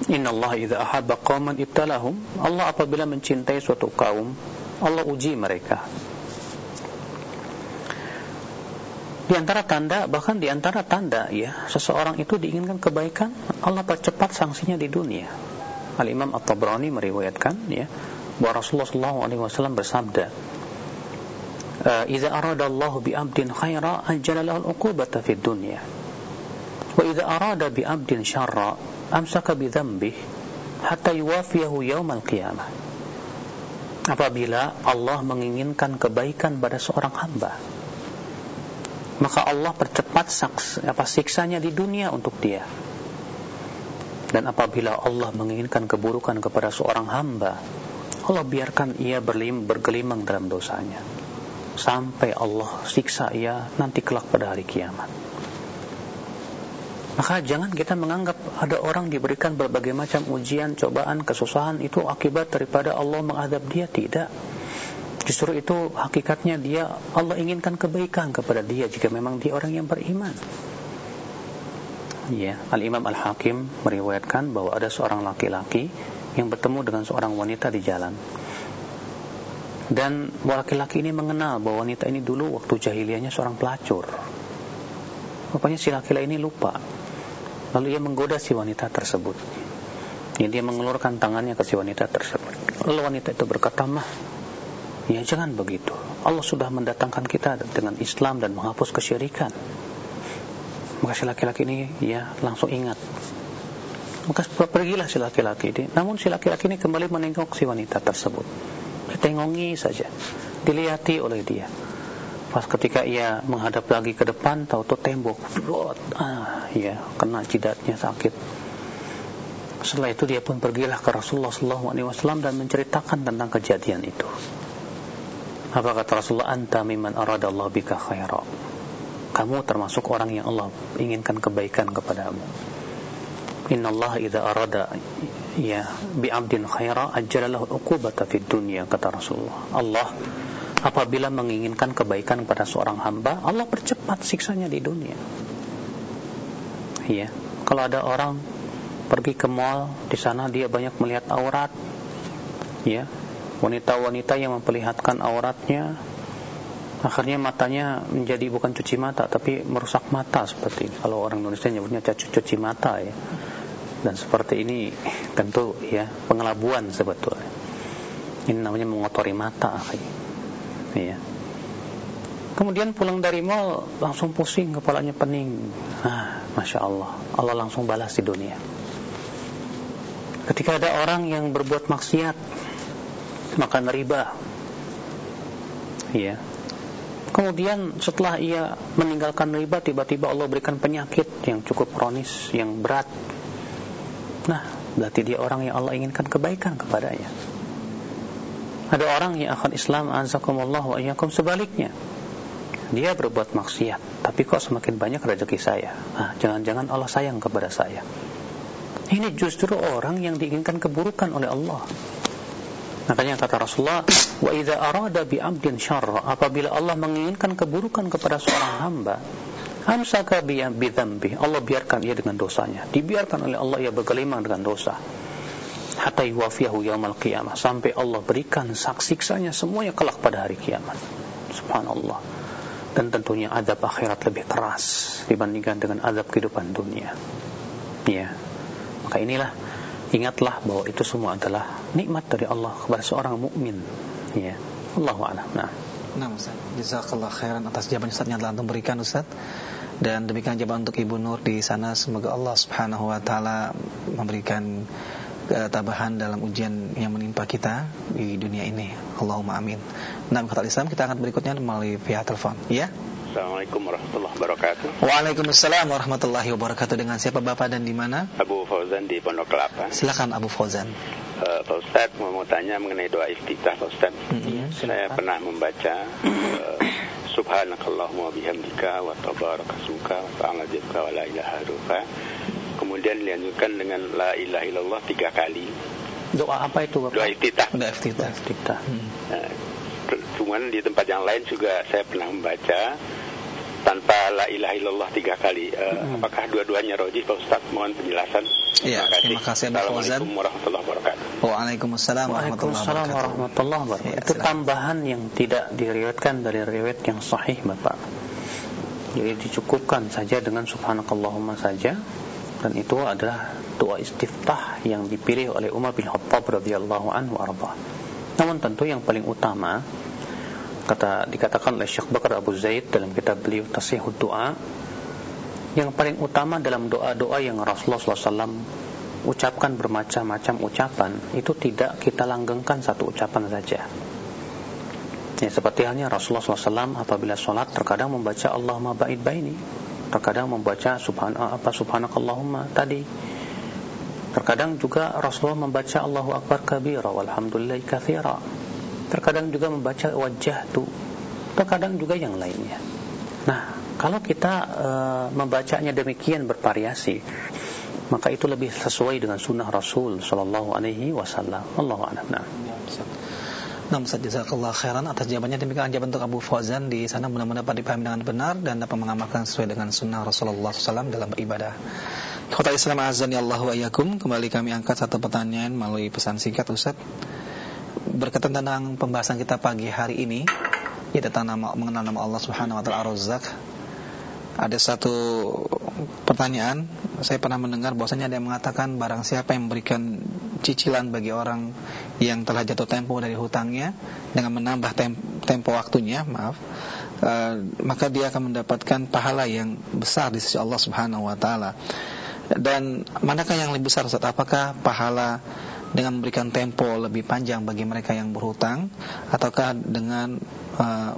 "Inna Allah idza ahabba qauman ibtalahum." Allah apabila mencintai suatu kaum, Allah uji mereka. Di antara tanda, bahkan di antara tanda ya, seseorang itu diinginkan kebaikan, Allah percepat sanksinya di dunia. Al Imam At-Tabrani meriwayatkan ya, bahwa Rasulullah wasallam bersabda, "Idza arada Allah bi 'abdin khaira, ajjala lahu al-'uqubata fid dunya." Wa idza arada bi 'abdin syarra amsaka bi dzambihi hatta yuwafiyahu yaumal qiyamah. Apabila Allah menginginkan kebaikan pada seorang hamba, maka Allah percepat saks, apa siksanya di dunia untuk dia. Dan apabila Allah menginginkan keburukan kepada seorang hamba, Allah biarkan ia berlim, bergelimang dalam dosanya sampai Allah siksa ia nanti kelak pada hari kiamat. Maka jangan kita menganggap ada orang diberikan berbagai macam ujian, cobaan, kesusahan itu akibat daripada Allah mengadab dia tidak. Justru itu hakikatnya dia Allah inginkan kebaikan kepada dia jika memang dia orang yang beriman. Ya, Al Imam Al Hakim meriwayatkan bahwa ada seorang laki-laki yang bertemu dengan seorang wanita di jalan. Dan laki-laki ini mengenal bahwa wanita ini dulu waktu jahiliyahnya seorang pelacur. Rupanya si laki-laki ini lupa Lalu ia menggoda si wanita tersebut. Jadi dia mengelurkan tangannya ke si wanita tersebut. Lalu wanita itu berkata, "Mah, ya jangan begitu. Allah sudah mendatangkan kita dengan Islam dan menghapus kesyirikan." Maka si laki-laki ini ya langsung ingat. Maka pergilah si laki-laki ini. Namun si laki-laki ini kembali menengok si wanita tersebut. Ditengongi saja. Dilihati oleh dia. Pas ketika ia menghadap lagi ke depan, tahu tuh tembok, ah, ya, kena jidatnya sakit. Setelah itu dia pun pergilah ke Rasulullah SAW dan menceritakan tentang kejadian itu. Apa kata Rasulullah? Anta miman aradallahu bika khaira. Kamu termasuk orang yang Allah inginkan kebaikan kepadamu. Inna Allah idza arada ya bi 'abdin khaira ajjala lahu uqubata fid dunya kata Rasulullah. Allah apabila menginginkan kebaikan pada seorang hamba, Allah percepat siksanya di dunia. Ya, kalau ada orang pergi ke mall, di sana dia banyak melihat aurat, ya, wanita-wanita yang memperlihatkan auratnya, akhirnya matanya menjadi bukan cuci mata, tapi merusak mata seperti. Kalau orang Indonesia nyebutnya cuci mata ya. Dan seperti ini tentu ya pengelabuan sebetulnya. Ini namanya mengotori mata ya. Kemudian pulang dari mall langsung pusing, kepalanya pening. Ah, masya Allah, Allah langsung balas di dunia. Ketika ada orang yang berbuat maksiat, makan riba, ya. Kemudian setelah ia meninggalkan riba, tiba-tiba Allah berikan penyakit yang cukup kronis, yang berat. Nah, berarti dia orang yang Allah inginkan kebaikan kepadanya. Ada orang yang akan Islam azakumullah wa sebaliknya. Dia berbuat maksiat, tapi kok semakin banyak rezeki saya. Ah, jangan-jangan Allah sayang kepada saya. Ini justru orang yang diinginkan keburukan oleh Allah. Makanya kata Rasulullah, "Wa arada bi 'abdin syarra," apabila Allah menginginkan keburukan kepada seorang hamba, amsaka bi dzambi. Allah biarkan ia dengan dosanya. Dibiarkan oleh Allah ia bergelimang dengan dosa. Hatta yuwafiyahu yaumal qiyamah. Sampai Allah berikan saksiksanya semuanya kelak pada hari kiamat. Subhanallah. Dan tentunya adab akhirat lebih keras dibandingkan dengan adab kehidupan dunia. Ya. Maka inilah ingatlah bahwa itu semua adalah nikmat dari Allah kepada seorang mukmin. Ya. Allahu a'lam. Nah Nah Ustaz, jazakallah khairan atas jawaban Ustaz yang telah memberikan Ustaz Dan demikian jawaban untuk Ibu Nur di sana Semoga Allah subhanahu wa ta'ala memberikan ketabahan dalam ujian yang menimpa kita di dunia ini. Allahumma amin. Nah, kata Islam kita akan berikutnya melalui via telepon, ya. Assalamualaikum warahmatullahi wabarakatuh. Waalaikumsalam warahmatullahi wabarakatuh. Dengan siapa Bapak dan di mana? Abu Fauzan di Pondok Kelapa. Silakan Abu Fauzan. Uh, Pak Ustaz mau, tanya mengenai doa iftitah Pak Ustaz. Mm -hmm. Saya pernah membaca uh, subhanakallahumma bihamdika wa tabarakasmuka wa ta'ala jadka wa la ilaha illallah. Kemudian dilanjutkan dengan la ilaha illallah tiga kali. Doa apa itu Bapak? Doa iftitah. Udah iftitah. Iftitah. Hmm. Nah, cuman di tempat yang lain juga saya pernah membaca tanpa la ilaha illallah tiga kali. Eh, Hmm. Apakah dua-duanya rojih Pak Ustaz? Mohon penjelasan. Iya, terima kasih, Abdul Fauzan. Assalamualaikum warahmatullahi wabarakatuh. Waalaikumsalam warahmatullahi Waalaikumsalam wabarakatuh. warahmatullahi wabarakatuh. Ya, Itu tambahan yang tidak diriwayatkan dari riwayat yang sahih, Bapak. Jadi dicukupkan saja dengan subhanakallahumma saja dan itu adalah doa istiftah yang dipilih oleh Umar bin Khattab radhiyallahu anhu arba. Namun tentu yang paling utama kata dikatakan oleh Syekh Bakar Abu Zaid dalam kitab beliau Tasihud Doa yang paling utama dalam doa-doa yang Rasulullah SAW ucapkan bermacam-macam ucapan itu tidak kita langgengkan satu ucapan saja. Ya seperti halnya Rasulullah SAW apabila sholat terkadang membaca Allahumma ba'id baini terkadang membaca subhan apa subhanakallahumma tadi. Terkadang juga Rasulullah membaca Allahu Akbar kabira walhamdulillahi kathira terkadang juga membaca wajah tu terkadang juga yang lainnya nah kalau kita e, membacanya demikian bervariasi maka itu lebih sesuai dengan sunnah Rasul Sallallahu Alaihi Wasallam. Allahu a'lam. Nah. Nah, Ustaz jazakallah khairan atas jawabannya demikian jawaban untuk Abu Fauzan di sana mudah-mudahan dapat dipahami dengan benar dan dapat mengamalkan sesuai dengan sunnah Rasulullah SAW dalam beribadah. Kota Islam azan ya Allah wa. Kembali kami angkat satu pertanyaan melalui pesan singkat Ustaz. Berkaitan tentang pembahasan kita pagi hari ini yaitu tentang nama, mengenal nama Allah Subhanahu wa taala Ar-Razzaq. Ada satu pertanyaan, saya pernah mendengar bahwasanya ada yang mengatakan barang siapa yang memberikan cicilan bagi orang yang telah jatuh tempo dari hutangnya dengan menambah tem tempo waktunya, maaf, uh, maka dia akan mendapatkan pahala yang besar di sisi Allah Subhanahu wa taala. Dan manakah yang lebih besar Ustaz? Apakah pahala dengan memberikan tempo lebih panjang bagi mereka yang berhutang ataukah dengan uh,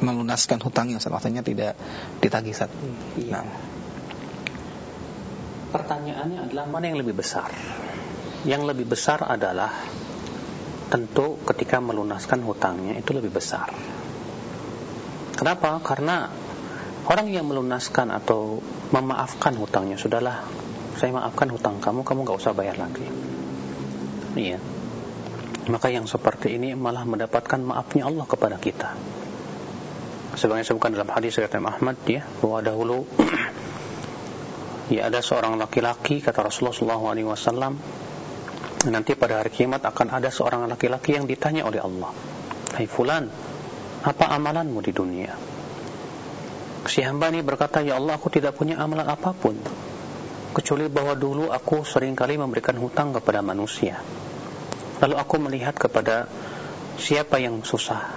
melunaskan hutangnya Ustaz? Artinya tidak ditagih Ustaz. Iya. Nah. Pertanyaannya adalah mana yang lebih besar? Yang lebih besar adalah tentu ketika melunaskan hutangnya itu lebih besar. Kenapa? Karena orang yang melunaskan atau memaafkan hutangnya sudahlah saya maafkan hutang kamu, kamu nggak usah bayar lagi. Iya. Maka yang seperti ini malah mendapatkan maafnya Allah kepada kita. Sebagai disebutkan dalam hadis Imam Ahmad ya, bahwa dahulu ya ada seorang laki-laki kata Rasulullah SAW nanti pada hari kiamat akan ada seorang laki-laki yang ditanya oleh Allah Hai fulan apa amalanmu di dunia si hamba ini berkata ya Allah aku tidak punya amalan apa pun kecuali bahwa dulu aku sering kali memberikan hutang kepada manusia lalu aku melihat kepada siapa yang susah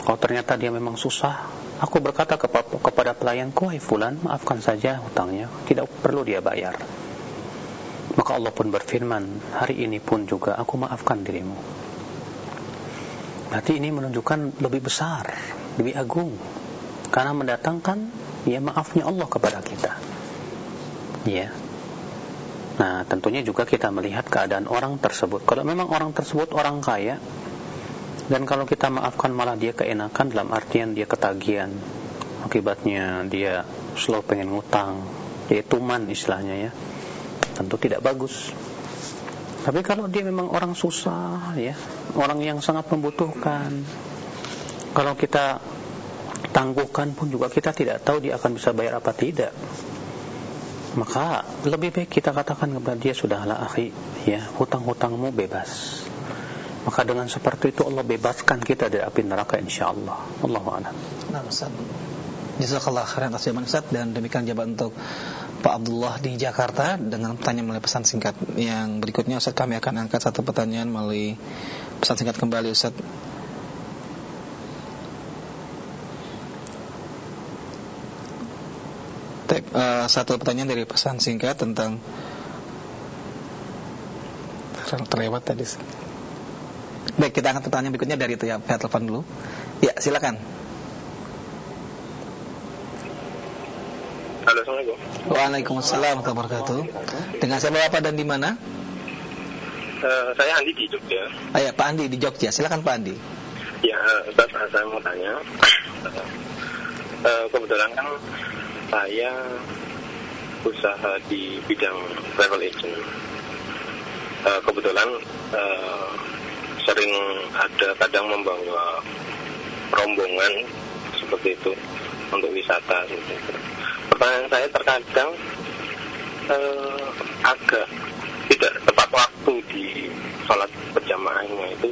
kalau ternyata dia memang susah Aku berkata kepada pelayanku, hai fulan, maafkan saja hutangnya, tidak perlu dia bayar. Maka Allah pun berfirman, hari ini pun juga aku maafkan dirimu. Berarti ini menunjukkan lebih besar, lebih agung. Karena mendatangkan ya maafnya Allah kepada kita. Ya. Nah, tentunya juga kita melihat keadaan orang tersebut. Kalau memang orang tersebut orang kaya, dan kalau kita maafkan malah dia keenakan dalam artian dia ketagihan. Akibatnya dia selalu pengen ngutang. Dia tuman istilahnya ya. Tentu tidak bagus. Tapi kalau dia memang orang susah ya, orang yang sangat membutuhkan. Kalau kita tangguhkan pun juga kita tidak tahu dia akan bisa bayar apa tidak. Maka lebih baik kita katakan kepada dia sudahlah akhi, ya, hutang-hutangmu bebas. Maka dengan seperti itu Allah bebaskan kita dari api neraka insyaallah. Allahu a'lam. Nah, Ustaz. Jazakallah khairan atas jawaban Ustaz dan demikian jawaban untuk Pak Abdullah di Jakarta dengan pertanyaan melalui pesan singkat. Yang berikutnya Ustaz kami akan angkat satu pertanyaan melalui pesan singkat kembali Ustaz. Uh, satu pertanyaan dari pesan singkat tentang terlewat tadi. Baik, kita angkat pertanyaan berikutnya dari itu ya, via telepon dulu. Ya, silakan. Halo, Assalamualaikum. Waalaikumsalam warahmatullahi wabarakatuh. Dengan siapa Bapak dan di mana? Uh, saya Andi di Jogja. Ah, ya, Pak Andi di Jogja. Silakan Pak Andi. Ya, Ustaz, saya mau tanya. Uh, kebetulan kan saya usaha di bidang travel agent. Uh, kebetulan uh, sering ada kadang membawa rombongan seperti itu untuk wisata seperti itu. Pertanyaan saya terkadang uh, agak tidak tepat waktu di sholat berjamaahnya itu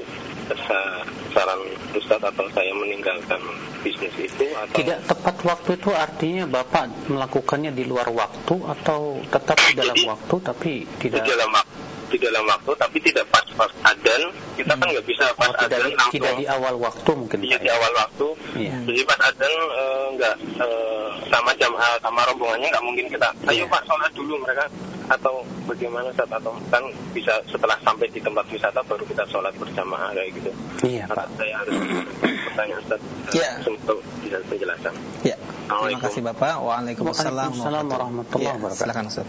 saran Ustadz atau saya meninggalkan bisnis itu atau tidak tepat waktu itu artinya Bapak melakukannya di luar waktu atau tetap di dalam waktu tapi tidak di dalam waktu di dalam waktu tapi tidak pas pas adan kita kan hmm. kan nggak bisa pas oh, adan tidak, langsung. tidak di awal waktu mungkin iya di awal waktu. Iya. jadi pas adan uh, nggak uh, sama jam uh, sama rombongannya nggak mungkin kita ayo iya. pak sholat dulu mereka. Atau bagaimana saat atau kan bisa setelah sampai di tempat wisata baru kita sholat berjamaah kayak gitu. Iya pak. Saya harus bertanya Ustaz ya. untuk bisa penjelasan. Ya terima kasih bapak. Waalaikumsalam. Warahmatullahi wabarakatuh silakan Ustaz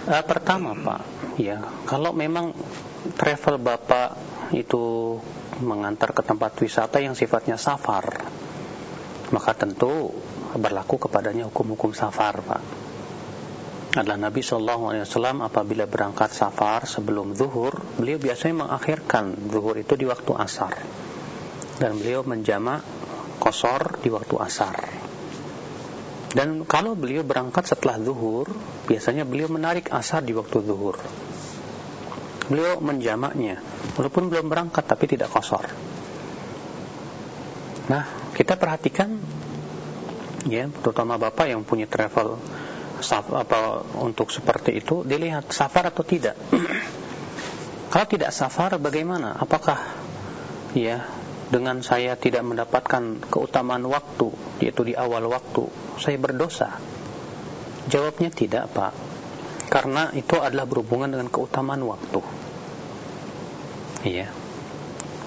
Uh, pertama Pak, ya kalau memang travel Bapak itu mengantar ke tempat wisata yang sifatnya safar, maka tentu berlaku kepadanya hukum-hukum safar Pak. Adalah Nabi Shallallahu Alaihi Wasallam apabila berangkat safar sebelum zuhur, beliau biasanya mengakhirkan zuhur itu di waktu asar, dan beliau menjamak kosor di waktu asar. Dan kalau beliau berangkat setelah zuhur, biasanya beliau menarik asar di waktu zuhur. Beliau menjamaknya, walaupun belum berangkat tapi tidak kosor. Nah, kita perhatikan ya, terutama Bapak yang punya travel apa untuk seperti itu, dilihat safar atau tidak. kalau tidak safar bagaimana? Apakah ya dengan saya tidak mendapatkan keutamaan waktu yaitu di awal waktu saya berdosa. Jawabnya tidak Pak. Karena itu adalah berhubungan dengan keutamaan waktu. Iya.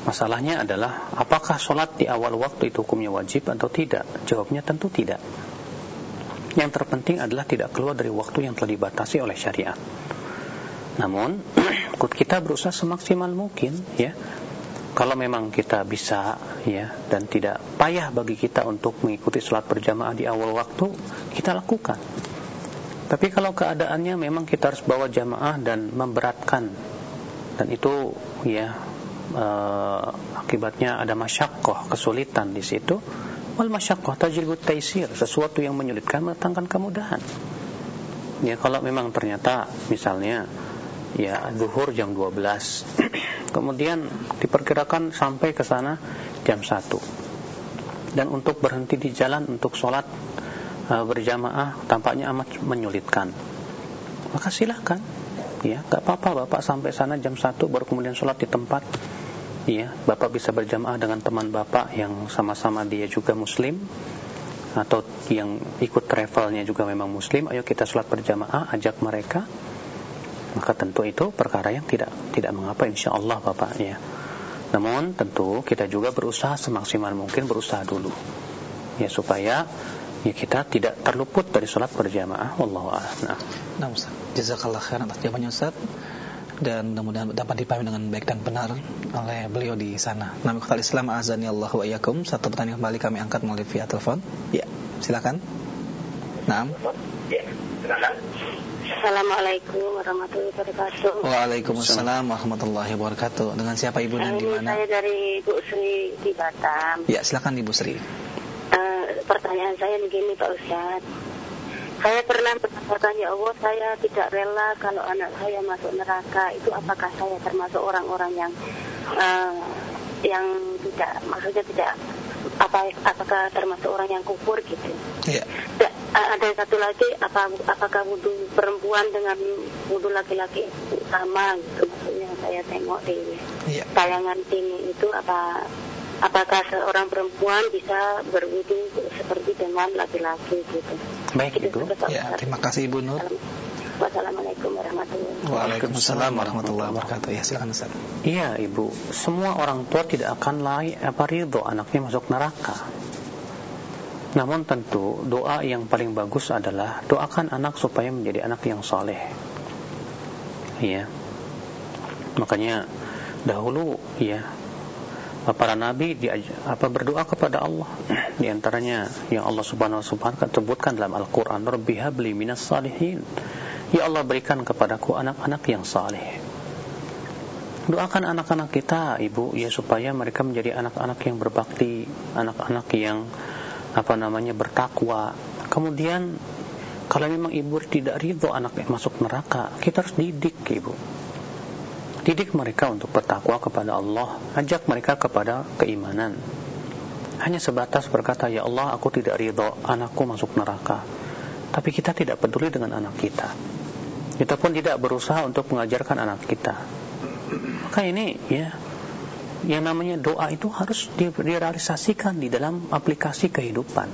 Masalahnya adalah apakah sholat di awal waktu itu hukumnya wajib atau tidak? Jawabnya tentu tidak. Yang terpenting adalah tidak keluar dari waktu yang telah dibatasi oleh syariat. Namun kita berusaha semaksimal mungkin ya kalau memang kita bisa ya dan tidak payah bagi kita untuk mengikuti sholat berjamaah di awal waktu kita lakukan. Tapi kalau keadaannya memang kita harus bawa jamaah dan memberatkan. Dan itu ya e, akibatnya ada masyakoh kesulitan di situ. Wal masyakoh tajribu taisir sesuatu yang menyulitkan mendatangkan kemudahan. Ya kalau memang ternyata misalnya ya zuhur jam 12 kemudian diperkirakan sampai ke sana jam 1 dan untuk berhenti di jalan untuk sholat uh, berjamaah tampaknya amat menyulitkan. Maka silahkan ya gak apa-apa bapak sampai sana jam 1 baru kemudian sholat di tempat. Ya bapak bisa berjamaah dengan teman bapak yang sama-sama dia juga muslim. Atau yang ikut travelnya juga memang muslim. Ayo kita sholat berjamaah ajak mereka maka tentu itu perkara yang tidak tidak mengapa insya Allah Bapak ya. Namun tentu kita juga berusaha semaksimal mungkin berusaha dulu ya supaya ya kita tidak terluput dari sholat berjamaah wallahu a'lam. Nah, nah Ustaz, jazakallah khairan atas jawabannya Ustaz dan mudah-mudahan dapat dipahami dengan baik dan benar oleh beliau di sana. Nama kata Islam azani Allah wa iyyakum. Satu pertanyaan kembali kami angkat melalui via telepon. Ya, silakan. Naam. Ya, silakan. Assalamualaikum warahmatullahi wabarakatuh. Waalaikumsalam warahmatullahi wabarakatuh. Dengan siapa Ibu dan di mana? Saya dari Bu Sri di Batam. Ya, silakan Ibu Sri. Uh, pertanyaan saya begini Pak Ustadz. Saya pernah mengatakan ya Allah saya tidak rela kalau anak saya masuk neraka. Itu apakah saya termasuk orang-orang yang uh, yang tidak maksudnya tidak apa apakah termasuk orang yang kufur gitu. Iya. Ada satu lagi apa apakah wudhu perempuan dengan wudhu laki-laki sama gitu maksudnya saya tengok di ya. tayangan ini itu apa apakah seorang perempuan bisa berwudhu seperti dengan laki-laki gitu. Baik gitu, Ibu. Ya, terima kasih Ibu Nur. Wassalamualaikum warahmatullahi wabarakatuh. Waalaikumsalam warahmatullahi wabarakatuh. Ya, silakan Ustaz. Iya, Ibu. Semua orang tua tidak akan layak apa ridho anaknya masuk neraka. Namun tentu doa yang paling bagus adalah doakan anak supaya menjadi anak yang soleh. Iya. Makanya dahulu ya para nabi di, apa berdoa kepada Allah di antaranya yang Allah Subhanahu wa taala sebutkan dalam Al-Qur'an Rabbi habli minas salihin ya Allah berikan kepadaku anak-anak yang saleh doakan anak-anak kita ibu ya supaya mereka menjadi anak-anak yang berbakti anak-anak yang apa namanya bertakwa kemudian kalau memang ibu tidak ridho anaknya masuk neraka kita harus didik ibu Didik mereka untuk bertakwa kepada Allah, ajak mereka kepada keimanan. Hanya sebatas berkata, "Ya Allah, aku tidak ridho anakku masuk neraka." Tapi kita tidak peduli dengan anak kita. Kita pun tidak berusaha untuk mengajarkan anak kita. Maka ini ya yang namanya doa itu harus direalisasikan di dalam aplikasi kehidupan.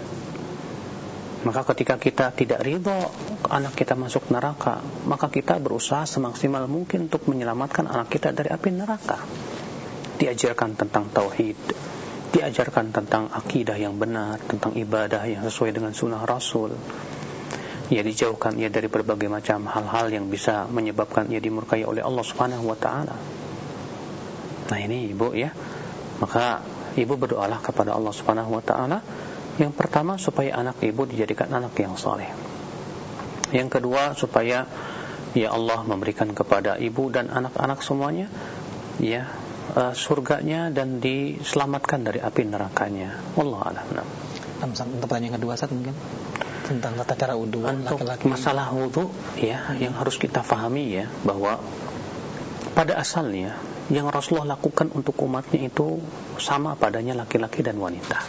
Maka ketika kita tidak ridho anak kita masuk neraka, maka kita berusaha semaksimal mungkin untuk menyelamatkan anak kita dari api neraka. Diajarkan tentang tauhid, diajarkan tentang akidah yang benar, tentang ibadah yang sesuai dengan sunnah Rasul. Ya dijauhkan ia dari berbagai macam hal-hal yang bisa menyebabkan ia dimurkai oleh Allah Subhanahu wa taala. Nah ini Ibu ya. Maka Ibu berdoalah kepada Allah Subhanahu wa taala yang pertama supaya anak ibu dijadikan anak yang soleh. Yang kedua supaya ya Allah memberikan kepada ibu dan anak-anak semuanya ya uh, surganya dan diselamatkan dari api nerakanya. Allah alam. Nah. Pertanyaan kedua saat mungkin tentang tata cara wudhu laki-laki. Masalah wudhu ya yang harus kita fahami ya bahwa pada asalnya yang Rasulullah lakukan untuk umatnya itu sama padanya laki-laki dan wanita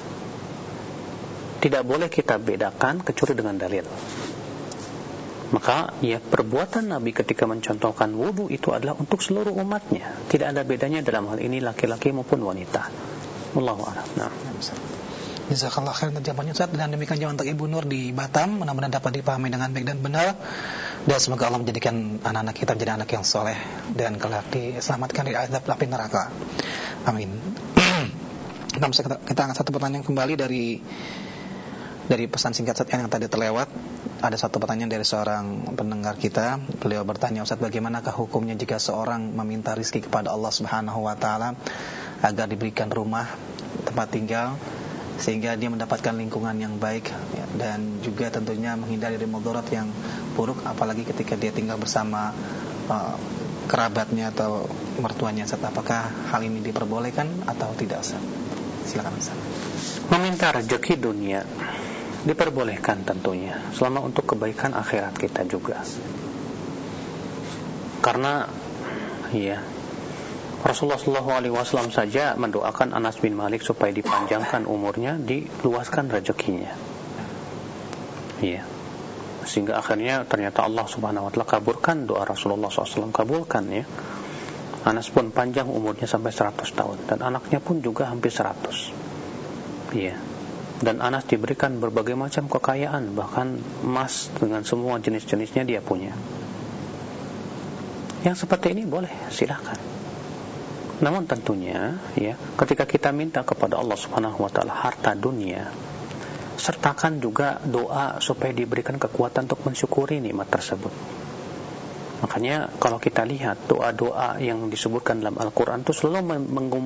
tidak boleh kita bedakan kecuali dengan dalil. Maka ya perbuatan Nabi ketika mencontohkan wudhu itu adalah untuk seluruh umatnya. Tidak ada bedanya dalam hal ini laki-laki maupun wanita. Wallahu a'lam. Nah. Jazakallah khairan jawabannya Ustaz. Dan demikian jawaban untuk Ibu Nur di Batam. Mudah-mudahan dapat dipahami dengan baik dan benar. Dan semoga Allah menjadikan anak-anak kita menjadi anak yang soleh dan kelak diselamatkan dari azab api neraka. Amin. kita, kita angkat satu pertanyaan kembali dari dari pesan singkat yang tadi terlewat. Ada satu pertanyaan dari seorang pendengar kita. Beliau bertanya Ustaz bagaimanakah hukumnya jika seorang meminta rizki kepada Allah Subhanahu wa taala agar diberikan rumah tempat tinggal sehingga dia mendapatkan lingkungan yang baik ya, dan juga tentunya menghindari dari mudarat yang buruk apalagi ketika dia tinggal bersama uh, kerabatnya atau mertuanya Ustaz. Apakah hal ini diperbolehkan atau tidak Ustaz? Silakan Ustaz. Meminta rezeki dunia diperbolehkan tentunya selama untuk kebaikan akhirat kita juga. Karena ya Rasulullah SAW saja mendoakan Anas bin Malik supaya dipanjangkan umurnya, diluaskan rezekinya. Ya. Sehingga akhirnya ternyata Allah Subhanahu wa taala kabulkan doa Rasulullah SAW kabulkan ya. Anas pun panjang umurnya sampai 100 tahun dan anaknya pun juga hampir 100. Iya dan Anas diberikan berbagai macam kekayaan bahkan emas dengan semua jenis-jenisnya dia punya yang seperti ini boleh silakan namun tentunya ya ketika kita minta kepada Allah Subhanahu wa taala harta dunia sertakan juga doa supaya diberikan kekuatan untuk mensyukuri nikmat tersebut Makanya kalau kita lihat doa-doa yang disebutkan dalam Al-Quran itu selalu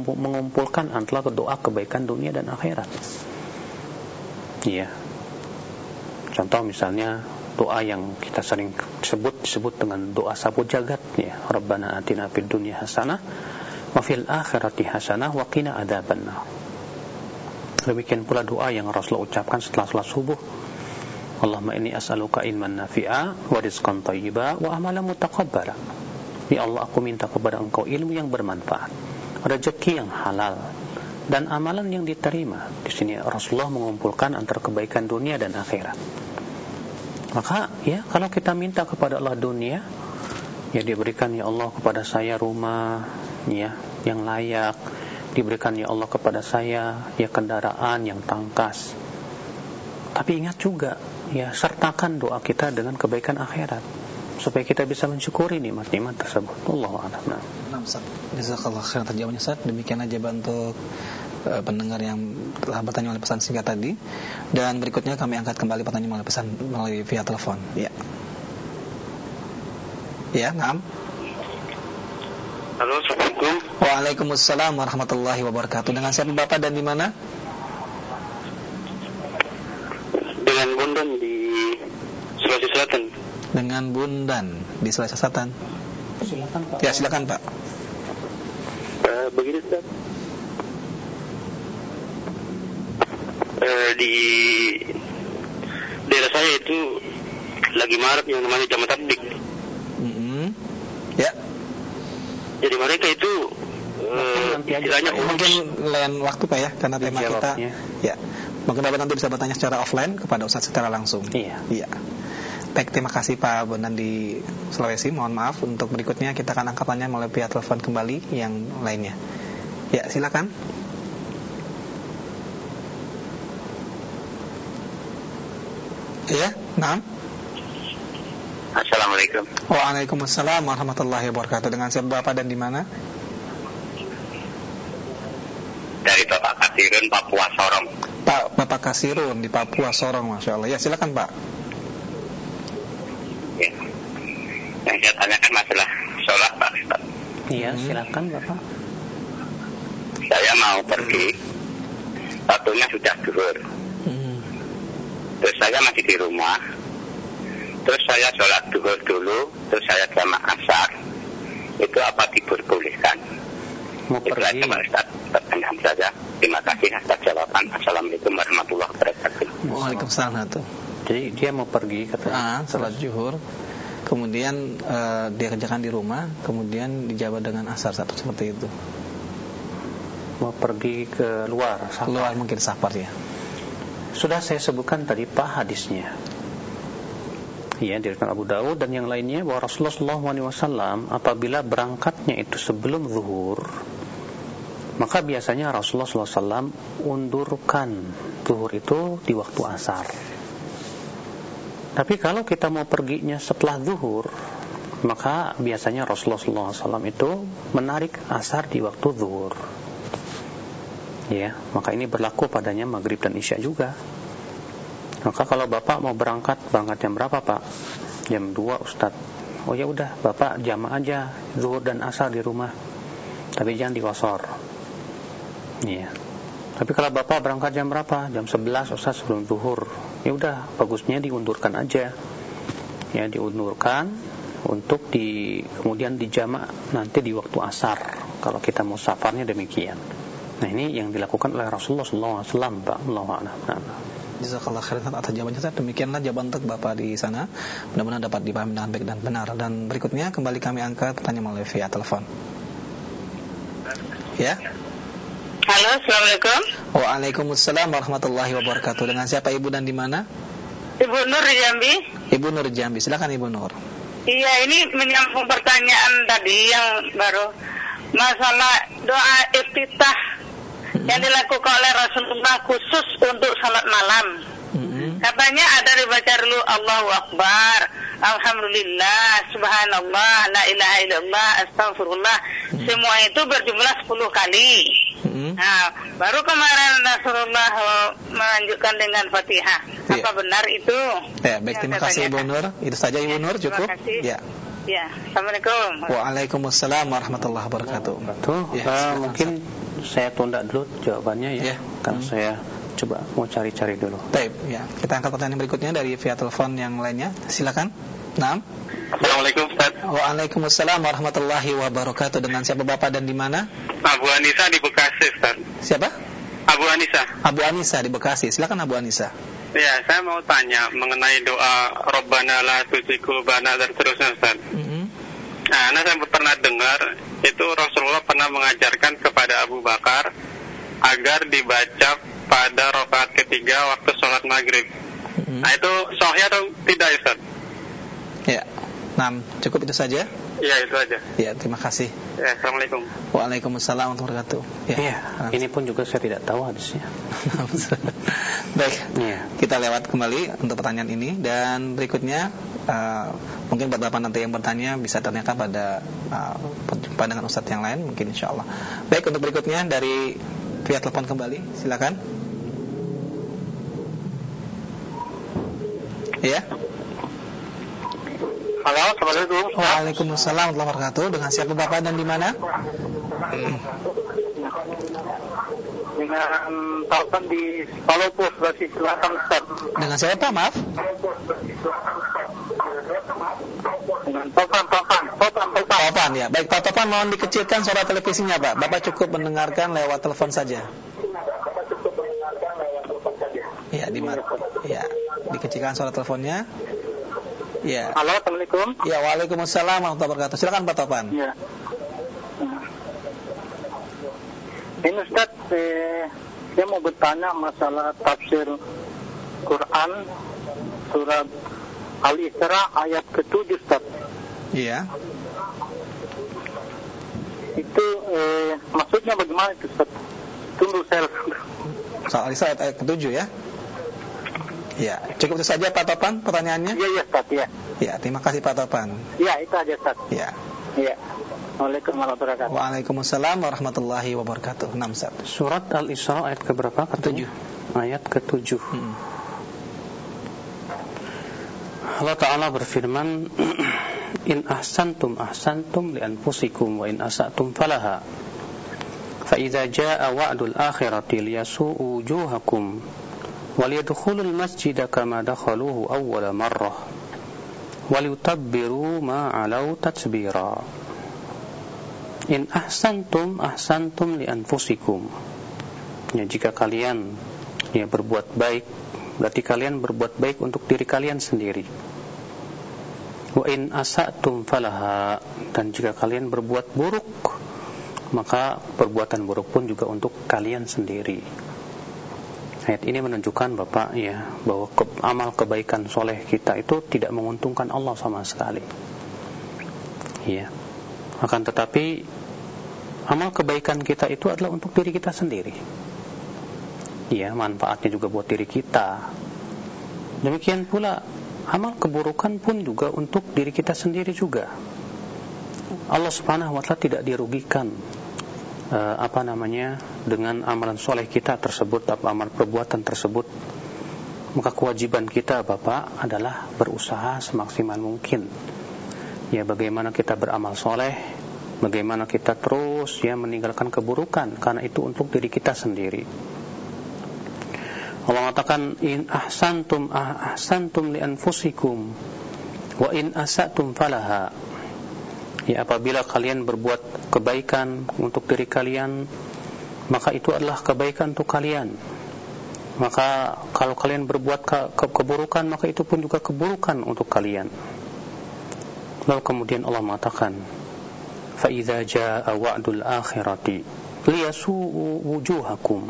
mengumpulkan antara doa kebaikan dunia dan akhirat. Iya. Contoh misalnya doa yang kita sering sebut disebut dengan doa sabu jagat ya. Rabbana atina fid dunya hasanah wa fil akhirati hasanah wa qina adzabannar. Demikian pula doa yang Rasulullah ucapkan setelah salat subuh. Allahumma inni as'aluka ilman nafi'a wa rizqan thayyiba wa amalan mutaqabbala. Ya Allah, aku minta kepada Engkau ilmu yang bermanfaat, rezeki yang halal, dan amalan yang diterima. Di sini Rasulullah mengumpulkan antara kebaikan dunia dan akhirat. Maka ya kalau kita minta kepada Allah dunia, ya diberikan ya Allah kepada saya rumah ya yang layak, diberikan ya Allah kepada saya ya kendaraan yang tangkas. Tapi ingat juga ya sertakan doa kita dengan kebaikan akhirat supaya kita bisa mensyukuri nikmat-nikmat tersebut. Allahu a'lam. Nah, Jazakallah khairan terjawabnya Ustaz. Demikian aja untuk uh, pendengar yang telah bertanya oleh pesan singkat tadi. Dan berikutnya kami angkat kembali pertanyaan melalui pesan melalui via telepon. Ya. Ya, ngam. Halo, Assalamualaikum. Waalaikumsalam warahmatullahi wabarakatuh. Dengan siapa Bapak dan di mana? Dengan Bundan di Sulawesi Selatan. Dengan Bundan di Sulawesi Selatan. Silakan Pak. Ya, silakan Pak. Uh, begini Ustaz. Uh, di daerah saya itu lagi marak yang namanya jamaah tablik. Ya. Jadi mereka itu uh, istilahnya mungkin lain waktu Pak ya karena tema kita. Ya. Mungkin Bapak nanti bisa bertanya secara offline kepada Ustaz secara langsung. Iya. Iya. Baik, terima kasih Pak Bonan di Sulawesi. Mohon maaf untuk berikutnya kita akan angkat tanya melalui pihak telepon kembali yang lainnya. Ya, silakan. Ya, Naam. Assalamualaikum. Waalaikumsalam warahmatullahi wabarakatuh. Dengan siapa Bapak dan di mana? Dari Bapak Kasirun, Papua Sorong. Pak Bapak Kasirun di Papua Sorong, masya Allah. Ya silakan Pak. Ya. Yang saya tanyakan masalah sholat Pak Ustaz. Iya, silakan Bapak. Saya mau pergi, waktunya sudah duhur. Hmm. Terus saya masih di rumah. Terus saya sholat duhur dulu, terus saya jamaah asar. Itu apa diperbolehkan? Mau Itu aja pergi. Pak Ustaz. Pertanyaan saja. Terima kasih atas jawaban. Assalamualaikum warahmatullahi wabarakatuh. Waalaikumsalam. Jadi dia mau pergi katanya. Ah, salat zuhur. Kemudian eh, dia kerjakan di rumah, kemudian dijawab dengan asar satu seperti itu. Mau pergi ke luar. safar. Keluar mungkin safar ya. Sudah saya sebutkan tadi Pak hadisnya. Ya, diriwayatkan Abu Daud dan yang lainnya bahwa Rasulullah SAW apabila berangkatnya itu sebelum zuhur, maka biasanya Rasulullah SAW undurkan zuhur itu di waktu asar. Tapi kalau kita mau perginya setelah zuhur, maka biasanya Rasulullah SAW itu menarik asar di waktu zuhur. Ya, maka ini berlaku padanya maghrib dan isya juga. Maka kalau bapak mau berangkat, berangkat jam berapa pak? Jam 2 Ustadz. Oh ya udah, bapak jamaah aja zuhur dan asar di rumah. Tapi jangan dikosor. Iya. Tapi kalau bapak berangkat jam berapa? Jam 11 Ustadz sebelum zuhur. Ya udah, bagusnya diundurkan aja. Ya diundurkan untuk di kemudian dijamak nanti di waktu asar. Kalau kita mau safarnya demikian. Nah ini yang dilakukan oleh Rasulullah SAW. Allahu a'lam. Jazakallah khairan atas jawabannya Ustaz. Demikianlah jawaban untuk Bapak di sana. Mudah-mudahan dapat dipahami dengan baik dan benar. Dan berikutnya kembali kami angkat pertanyaan melalui via telepon. Ya. Halo, Assalamualaikum. Waalaikumsalam warahmatullahi wabarakatuh. Dengan siapa Ibu dan di mana? Ibu Nur Jambi. Ibu Nur Jambi. Silakan Ibu Nur. Iya, ini menyambung pertanyaan tadi yang baru. Masalah doa iftitah yang dilakukan oleh Rasulullah khusus untuk salat malam. Mm-mm. Katanya ada dibaca dulu Allahu Akbar, Alhamdulillah, Subhanallah, La ilaha illallah, Astagfirullah. Semua itu berjumlah 10 kali. Mm-mm. Nah, baru kemarin Rasulullah melanjutkan dengan Fatihah. Iya. Apa benar itu? Ya, baik terima kasih Ibu. Nur. Itu saja Ibu Nur Terima cukup. kasih. Ya. Ya, Assalamualaikum. Waalaikumsalam warahmatullahi wabarakatuh. Tuh, Ya, silakan, mungkin saya tunda dulu jawabannya ya, Ya. karena Hmm. saya coba mau cari-cari dulu. Baik, ya. Kita angkat pertanyaan berikutnya dari via telepon yang lainnya. Silakan. Naam. Assalamualaikum Ustaz. Waalaikumsalam warahmatullahi wabarakatuh. Dengan siapa Bapak dan di mana? Abu Anissa di Bekasi Ustaz. Siapa? Abu Anissa. Abu Anissa di Bekasi. Silakan Abu Anissa. Ya, saya mau tanya mengenai doa Rabbana la tuziku bana dan seterusnya Ustaz. Mm-mm. Nah, nah, saya pernah dengar itu Rasulullah pernah mengajarkan kepada Abu Bakar agar dibaca pada rakaat ketiga waktu sholat maghrib. Mm-mm. Nah itu sahih atau tidak Ustaz? Ya. Naam, cukup itu saja. Ya itu aja. Ya, terima kasih. Ya, Assalamualaikum. Waalaikumsalam warahmatullahi wabarakatuh. Iya, Naam. ini pun juga saya tidak tahu hadisnya. Baik, Iya. kita lewat kembali untuk pertanyaan ini dan berikutnya uh, mungkin buat bapak nanti yang bertanya bisa tanyakan pada uh, pandangan ustadz yang lain mungkin insya Allah. Baik untuk berikutnya dari via telepon kembali, silakan. Ya, Halo, Assalamualaikum. Waalaikumsalam warahmatullahi wabarakatuh. Dengan siapa Bapak dan di mana? Dengan Taufan di Palopo, Sulawesi Selatan, Ustaz. Dengan siapa, maaf? Dengan Taufan. Topan ya. Baik, Pak Topan mohon dikecilkan suara televisinya, Pak. Bapak cukup mendengarkan lewat telepon saja. Ya, di Ya, dikecilkan suara teleponnya. Ya. Halo, Assalamualaikum. Ya, Waalaikumsalam warahmatullahi wabarakatuh. Silakan Pak Topan. Ya. Ini Ustaz, eh, saya mau bertanya masalah tafsir Quran surat Al-Isra ayat ke-7 Ustaz. Iya. Itu eh, maksudnya bagaimana itu Ustaz? Tunggu saya. Soal Isra ayat, ayat ke-7 ya. Ya, cukup itu saja Pak Topan pertanyaannya? Iya, iya Ustaz, ya. Ya, terima kasih Pak Topan. Ya, itu aja Ustaz. Ya. Iya. Waalaikumsalam warahmatullahi wabarakatuh. Waalaikumsalam warahmatullahi wabarakatuh. 61. Surat Al-Isra ayat keberapa? Ketujuh. Ayat ketujuh. Hmm. Allah Ta'ala berfirman In ahsantum ahsantum li anfusikum wa in asatum falaha. Fa idza jaa wa'dul akhirati liyasu'u wujuhakum wa liyadkhulul masjida kama dakhaluhu awwala marrah wa liyutabbiru ma 'alau tatbira. In ahsantum ahsantum li anfusikum. Ya jika kalian ya berbuat baik berarti kalian berbuat baik untuk diri kalian sendiri. Wa in asatum falaha dan jika kalian berbuat buruk maka perbuatan buruk pun juga untuk kalian sendiri. Ayat ini menunjukkan Bapak ya bahwa ke, amal kebaikan soleh kita itu tidak menguntungkan Allah sama sekali. Ya. Akan tetapi amal kebaikan kita itu adalah untuk diri kita sendiri. Ya, manfaatnya juga buat diri kita. Demikian pula amal keburukan pun juga untuk diri kita sendiri juga. Allah Subhanahu wa taala tidak dirugikan uh, apa namanya dengan amalan soleh kita tersebut atau amal perbuatan tersebut. Maka kewajiban kita Bapak adalah berusaha semaksimal mungkin. Ya bagaimana kita beramal soleh, bagaimana kita terus ya meninggalkan keburukan karena itu untuk diri kita sendiri. Allah mengatakan in ahsantum ahsantum li anfusikum wa in asatum falaha. Ya apabila kalian berbuat kebaikan untuk diri kalian maka itu adalah kebaikan untuk kalian. Maka kalau kalian berbuat ke ke keburukan maka itu pun juga keburukan untuk kalian. Lalu kemudian Allah mengatakan fa idza jaa wa'dul akhirati liyasu'u wujuhakum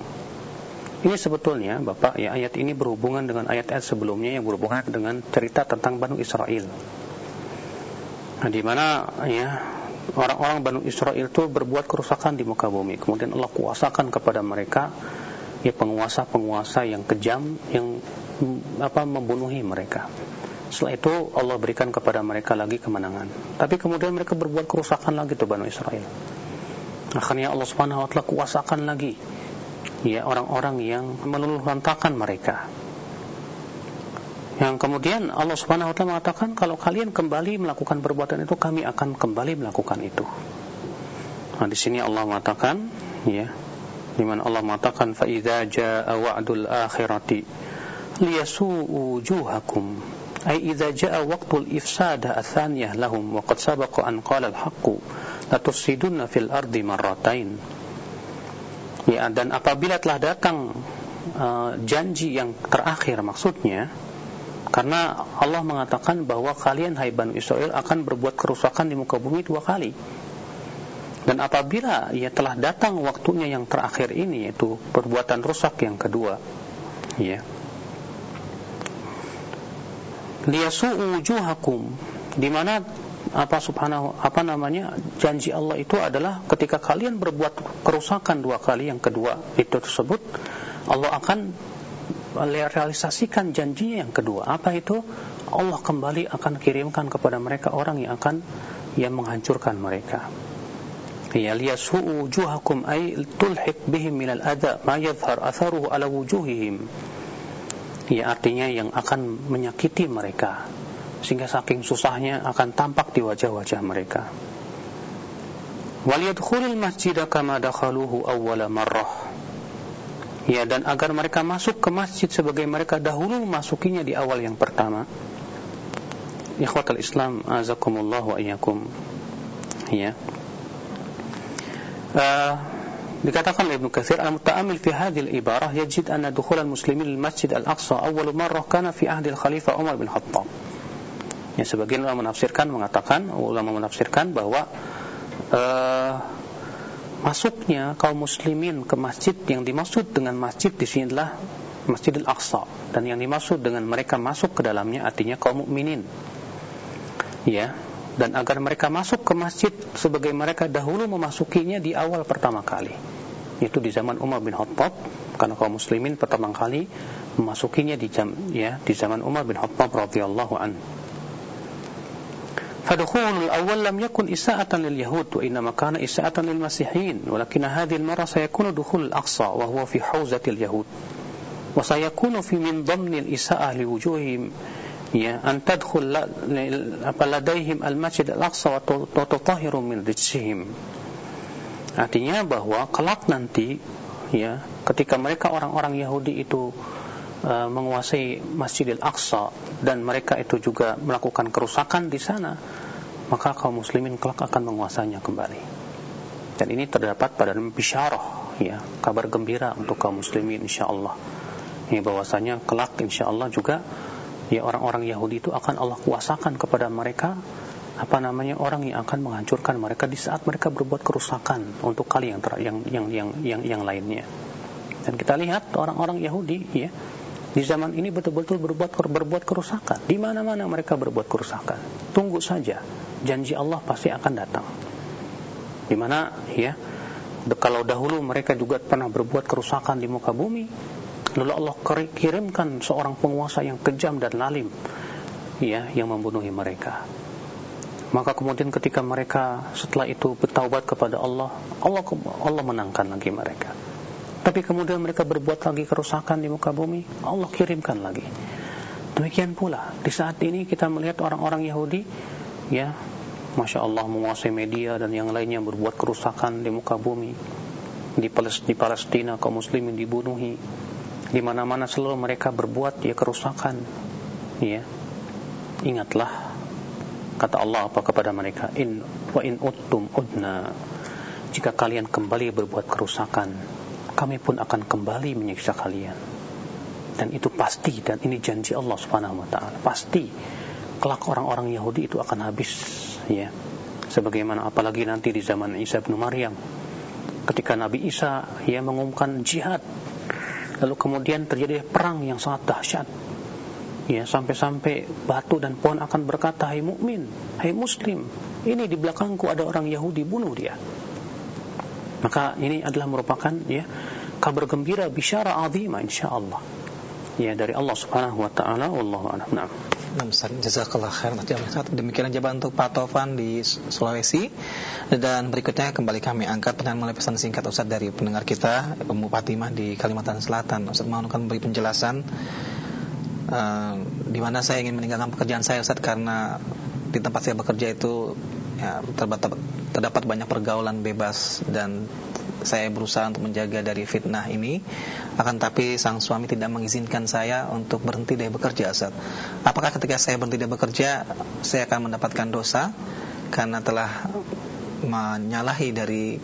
ini sebetulnya Bapak ya ayat ini berhubungan dengan ayat-ayat sebelumnya yang berhubungan dengan cerita tentang Banu Israel. Nah, di mana ya orang-orang Banu Israel itu berbuat kerusakan di muka bumi. Kemudian Allah kuasakan kepada mereka ya penguasa-penguasa yang kejam yang apa membunuhi mereka. Setelah itu Allah berikan kepada mereka lagi kemenangan. Tapi kemudian mereka berbuat kerusakan lagi tuh Banu Israel. Akhirnya Allah Subhanahu wa taala kuasakan lagi ya orang-orang yang meluluh lantakan mereka. Yang kemudian Allah Subhanahu wa taala mengatakan kalau kalian kembali melakukan perbuatan itu kami akan kembali melakukan itu. Nah, di sini Allah mengatakan ya di mana Allah mengatakan fa idza jaa wa'dul akhirati liyasu'u wujuhakum ay idza jaa waqtul ifsada athaniyah lahum wa qad sabaqa an qala al-haqqu la tufsiduna fil ardi marratain Ya, dan apabila telah datang uh, janji yang terakhir maksudnya karena Allah mengatakan bahwa kalian hai Bani Israel akan berbuat kerusakan di muka bumi dua kali. Dan apabila ia telah datang waktunya yang terakhir ini yaitu perbuatan rusak yang kedua, ya. Liyasu'u wujuhakum di mana apa subhanahu apa namanya janji Allah itu adalah ketika kalian berbuat kerusakan dua kali yang kedua itu tersebut Allah akan realisasikan janjinya yang kedua. Apa itu? Allah kembali akan kirimkan kepada mereka orang yang akan yang menghancurkan mereka. Ya liyasu'u wujuhakum ay tulhiq bihim minal adha ma yadhhar atharuhu ala wujuhihim. Ya artinya yang akan menyakiti mereka sehingga saking susahnya akan tampak di wajah-wajah mereka. Waliyadkhulul masjid kama dakhaluhu awwala marrah. Ya dan agar mereka masuk ke masjid sebagai mereka dahulu memasukinya di awal yang pertama. Ikhwatul Islam azakumullah wa iyyakum. Ya. Uh, dikatakan Ibnu Katsir al-muta'ammil fi hadhihi al-ibarah yajid anna dukhul al-muslimin al-masjid al-aqsa awwal marrah kana fi ahdi al-khalifah Umar bin Khattab. Ya sebagian ulama menafsirkan mengatakan ulama menafsirkan bahwa uh, masuknya kaum muslimin ke masjid yang dimaksud dengan masjid di sini adalah Masjidil Aqsa dan yang dimaksud dengan mereka masuk ke dalamnya artinya kaum mukminin. Ya, dan agar mereka masuk ke masjid sebagai mereka dahulu memasukinya di awal pertama kali. Itu di zaman Umar bin Khattab karena kaum muslimin pertama kali memasukinya di jam ya di zaman Umar bin Khattab radhiyallahu anhu. فدخول الأول لم يكن إساءة لليهود وإنما كان إساءة للمسيحيين ولكن هذه المرة سيكون دخول الأقصى وهو في حوزة اليهود. وسيكون في من ضمن الإساءة لوجوههم tadkhul ladayhim al-masjid al-aqsa wa tutahhiru min rijsihim artinya bahwa kelak nanti ya ketika mereka orang-orang Yahudi itu uh, menguasai Masjidil Aqsa dan mereka itu juga melakukan kerusakan di sana maka kaum muslimin kelak akan menguasainya kembali dan ini terdapat pada bisyarah ya kabar gembira untuk kaum muslimin insyaallah ini bahwasanya kelak insyaallah juga ya orang-orang Yahudi itu akan Allah kuasakan kepada mereka apa namanya orang yang akan menghancurkan mereka di saat mereka berbuat kerusakan untuk kali yang ter, yang, yang yang yang yang lainnya. Dan kita lihat orang-orang Yahudi ya di zaman ini betul-betul berbuat berbuat kerusakan. Di mana-mana mereka berbuat kerusakan. Tunggu saja, janji Allah pasti akan datang. Di mana ya kalau dahulu mereka juga pernah berbuat kerusakan di muka bumi, Lalu Allah kirimkan seorang penguasa yang kejam dan lalim ya yang membunuhi mereka. Maka kemudian ketika mereka setelah itu bertaubat kepada Allah, Allah Allah menangkan lagi mereka. Tapi kemudian mereka berbuat lagi kerusakan di muka bumi, Allah kirimkan lagi. Demikian pula di saat ini kita melihat orang-orang Yahudi ya Masya Allah menguasai media dan yang lainnya berbuat kerusakan di muka bumi. Di Palestina kaum muslimin dibunuhi. Di mana-mana selalu mereka berbuat ya kerusakan. Ya ingatlah kata Allah apa kepada mereka? In wa in uttum udna. Jika kalian kembali berbuat kerusakan kami pun akan kembali menyiksa kalian. Dan itu pasti dan ini janji Allah Subhanahu wa taala. Pasti kelak orang-orang Yahudi itu akan habis ya. Sebagaimana apalagi nanti di zaman Isa bin Maryam ketika Nabi Isa ya mengumumkan jihad. Lalu kemudian terjadi perang yang sangat dahsyat. Ya sampai-sampai batu dan pohon akan berkata hai mukmin hai muslim ini di belakangku ada orang Yahudi bunuh dia maka ini adalah merupakan ya kabar gembira bisyara azimah insyaallah ya dari Allah Subhanahu wa taala wallahu a'lam nah Nah, jazakallah khair. Demikian jawaban untuk Pak Tovan di Sulawesi. Dan berikutnya kembali kami angkat pertanyaan melalui pesan singkat Ustaz dari pendengar kita, Ummu Fatimah di Kalimantan Selatan. Ustaz mau kan beri penjelasan uh, di mana saya ingin meninggalkan pekerjaan saya Ustaz karena di tempat saya bekerja itu ya, terdapat, banyak pergaulan bebas dan saya berusaha untuk menjaga dari fitnah ini akan tapi sang suami tidak mengizinkan saya untuk berhenti dari bekerja Ustaz. Apakah ketika saya berhenti dari bekerja saya akan mendapatkan dosa karena telah menyalahi dari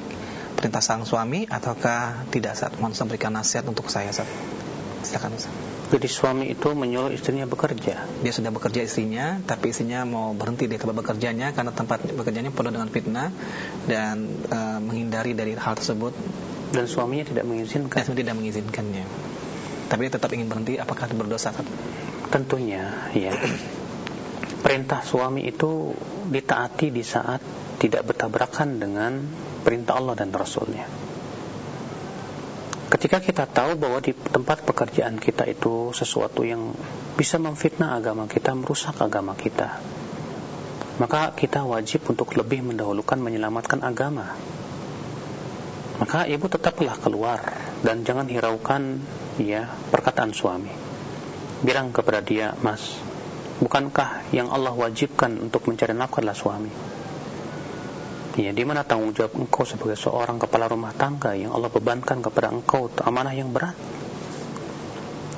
perintah sang suami ataukah tidak Ustaz? Mohon berikan nasihat untuk saya Ustaz. Silakan Ustaz. Jadi suami itu menyuruh istrinya bekerja. Dia sudah bekerja istrinya, tapi istrinya mau berhenti di tempat bekerjanya karena tempat bekerjanya penuh dengan fitnah dan e, menghindari dari hal tersebut. Dan suaminya tidak mengizinkan. Dan tidak mengizinkannya. Tapi dia tetap ingin berhenti, apakah berdosa? Tentunya, ya. Perintah suami itu ditaati di saat tidak bertabrakan dengan perintah Allah dan Rasulnya. Ketika kita tahu bahwa di tempat pekerjaan kita itu sesuatu yang bisa memfitnah agama kita, merusak agama kita, maka kita wajib untuk lebih mendahulukan menyelamatkan agama. Maka ibu tetaplah keluar dan jangan hiraukan ya perkataan suami. Bilang kepada dia, "Mas, Bukankah yang Allah wajibkan untuk mencari nafkah adalah suami? Ya, di mana tanggung jawab engkau sebagai seorang kepala rumah tangga yang Allah bebankan kepada engkau amanah yang berat?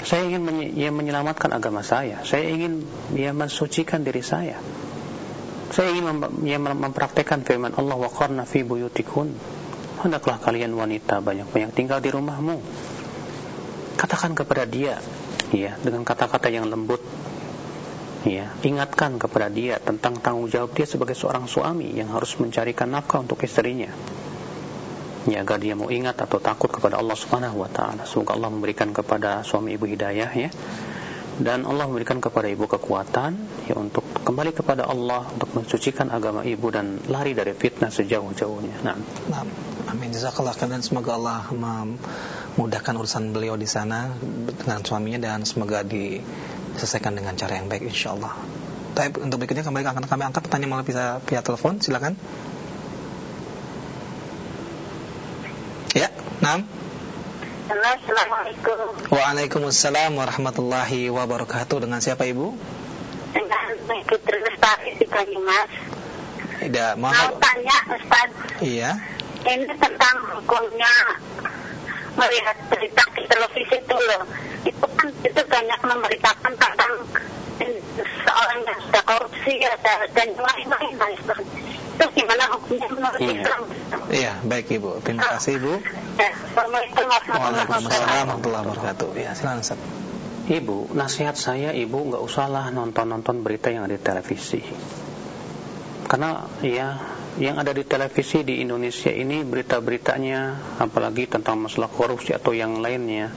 Saya ingin menye ya, menyelamatkan agama saya. Saya ingin ya mensucikan diri saya. Saya ingin mem ya, mempraktekkan firman Allah wa qarna fi buyutikun. Hendaklah kalian wanita banyak-banyak tinggal di rumahmu. Katakan kepada dia ya dengan kata-kata yang lembut ya ingatkan kepada dia tentang tanggung jawab dia sebagai seorang suami yang harus mencarikan nafkah untuk istrinya ya agar dia mau ingat atau takut kepada Allah Subhanahu wa taala semoga Allah memberikan kepada suami ibu hidayah ya dan Allah memberikan kepada ibu kekuatan ya untuk kembali kepada Allah untuk mensucikan agama ibu dan lari dari fitnah sejauh-jauhnya. Nah. nah. Amin. Jazakallah dan semoga Allah memudahkan urusan beliau di sana dengan suaminya dan semoga di selesaikan dengan cara yang baik insyaallah. Tapi untuk berikutnya kembali akan kami angkat pertanyaan melalui via, via telepon, silakan. Ya, Nam. Assalamualaikum. Waalaikumsalam warahmatullahi wabarakatuh. Dengan siapa Ibu? Dengan Fitri Lestari di Kalimas. Tidak, mohon Mau tanya Ustaz. Iya. Ini tentang hukumnya melihat berita di televisi itu loh. Itu kan itu banyak memberitakan tentang seorang yang sudah korupsi ada dan lain-lain itu gimana hukumnya menurut iya. Islam iya baik ibu. Terima kasih ibu. Ya, Assalamualaikum warahmatullahi wabarakatuh. ya silakan Ustaz. Ibu, nasihat saya ibu nggak usahlah nonton-nonton berita yang ada di televisi. Karena ya yang ada di televisi di Indonesia ini berita-beritanya apalagi tentang masalah korupsi atau yang lainnya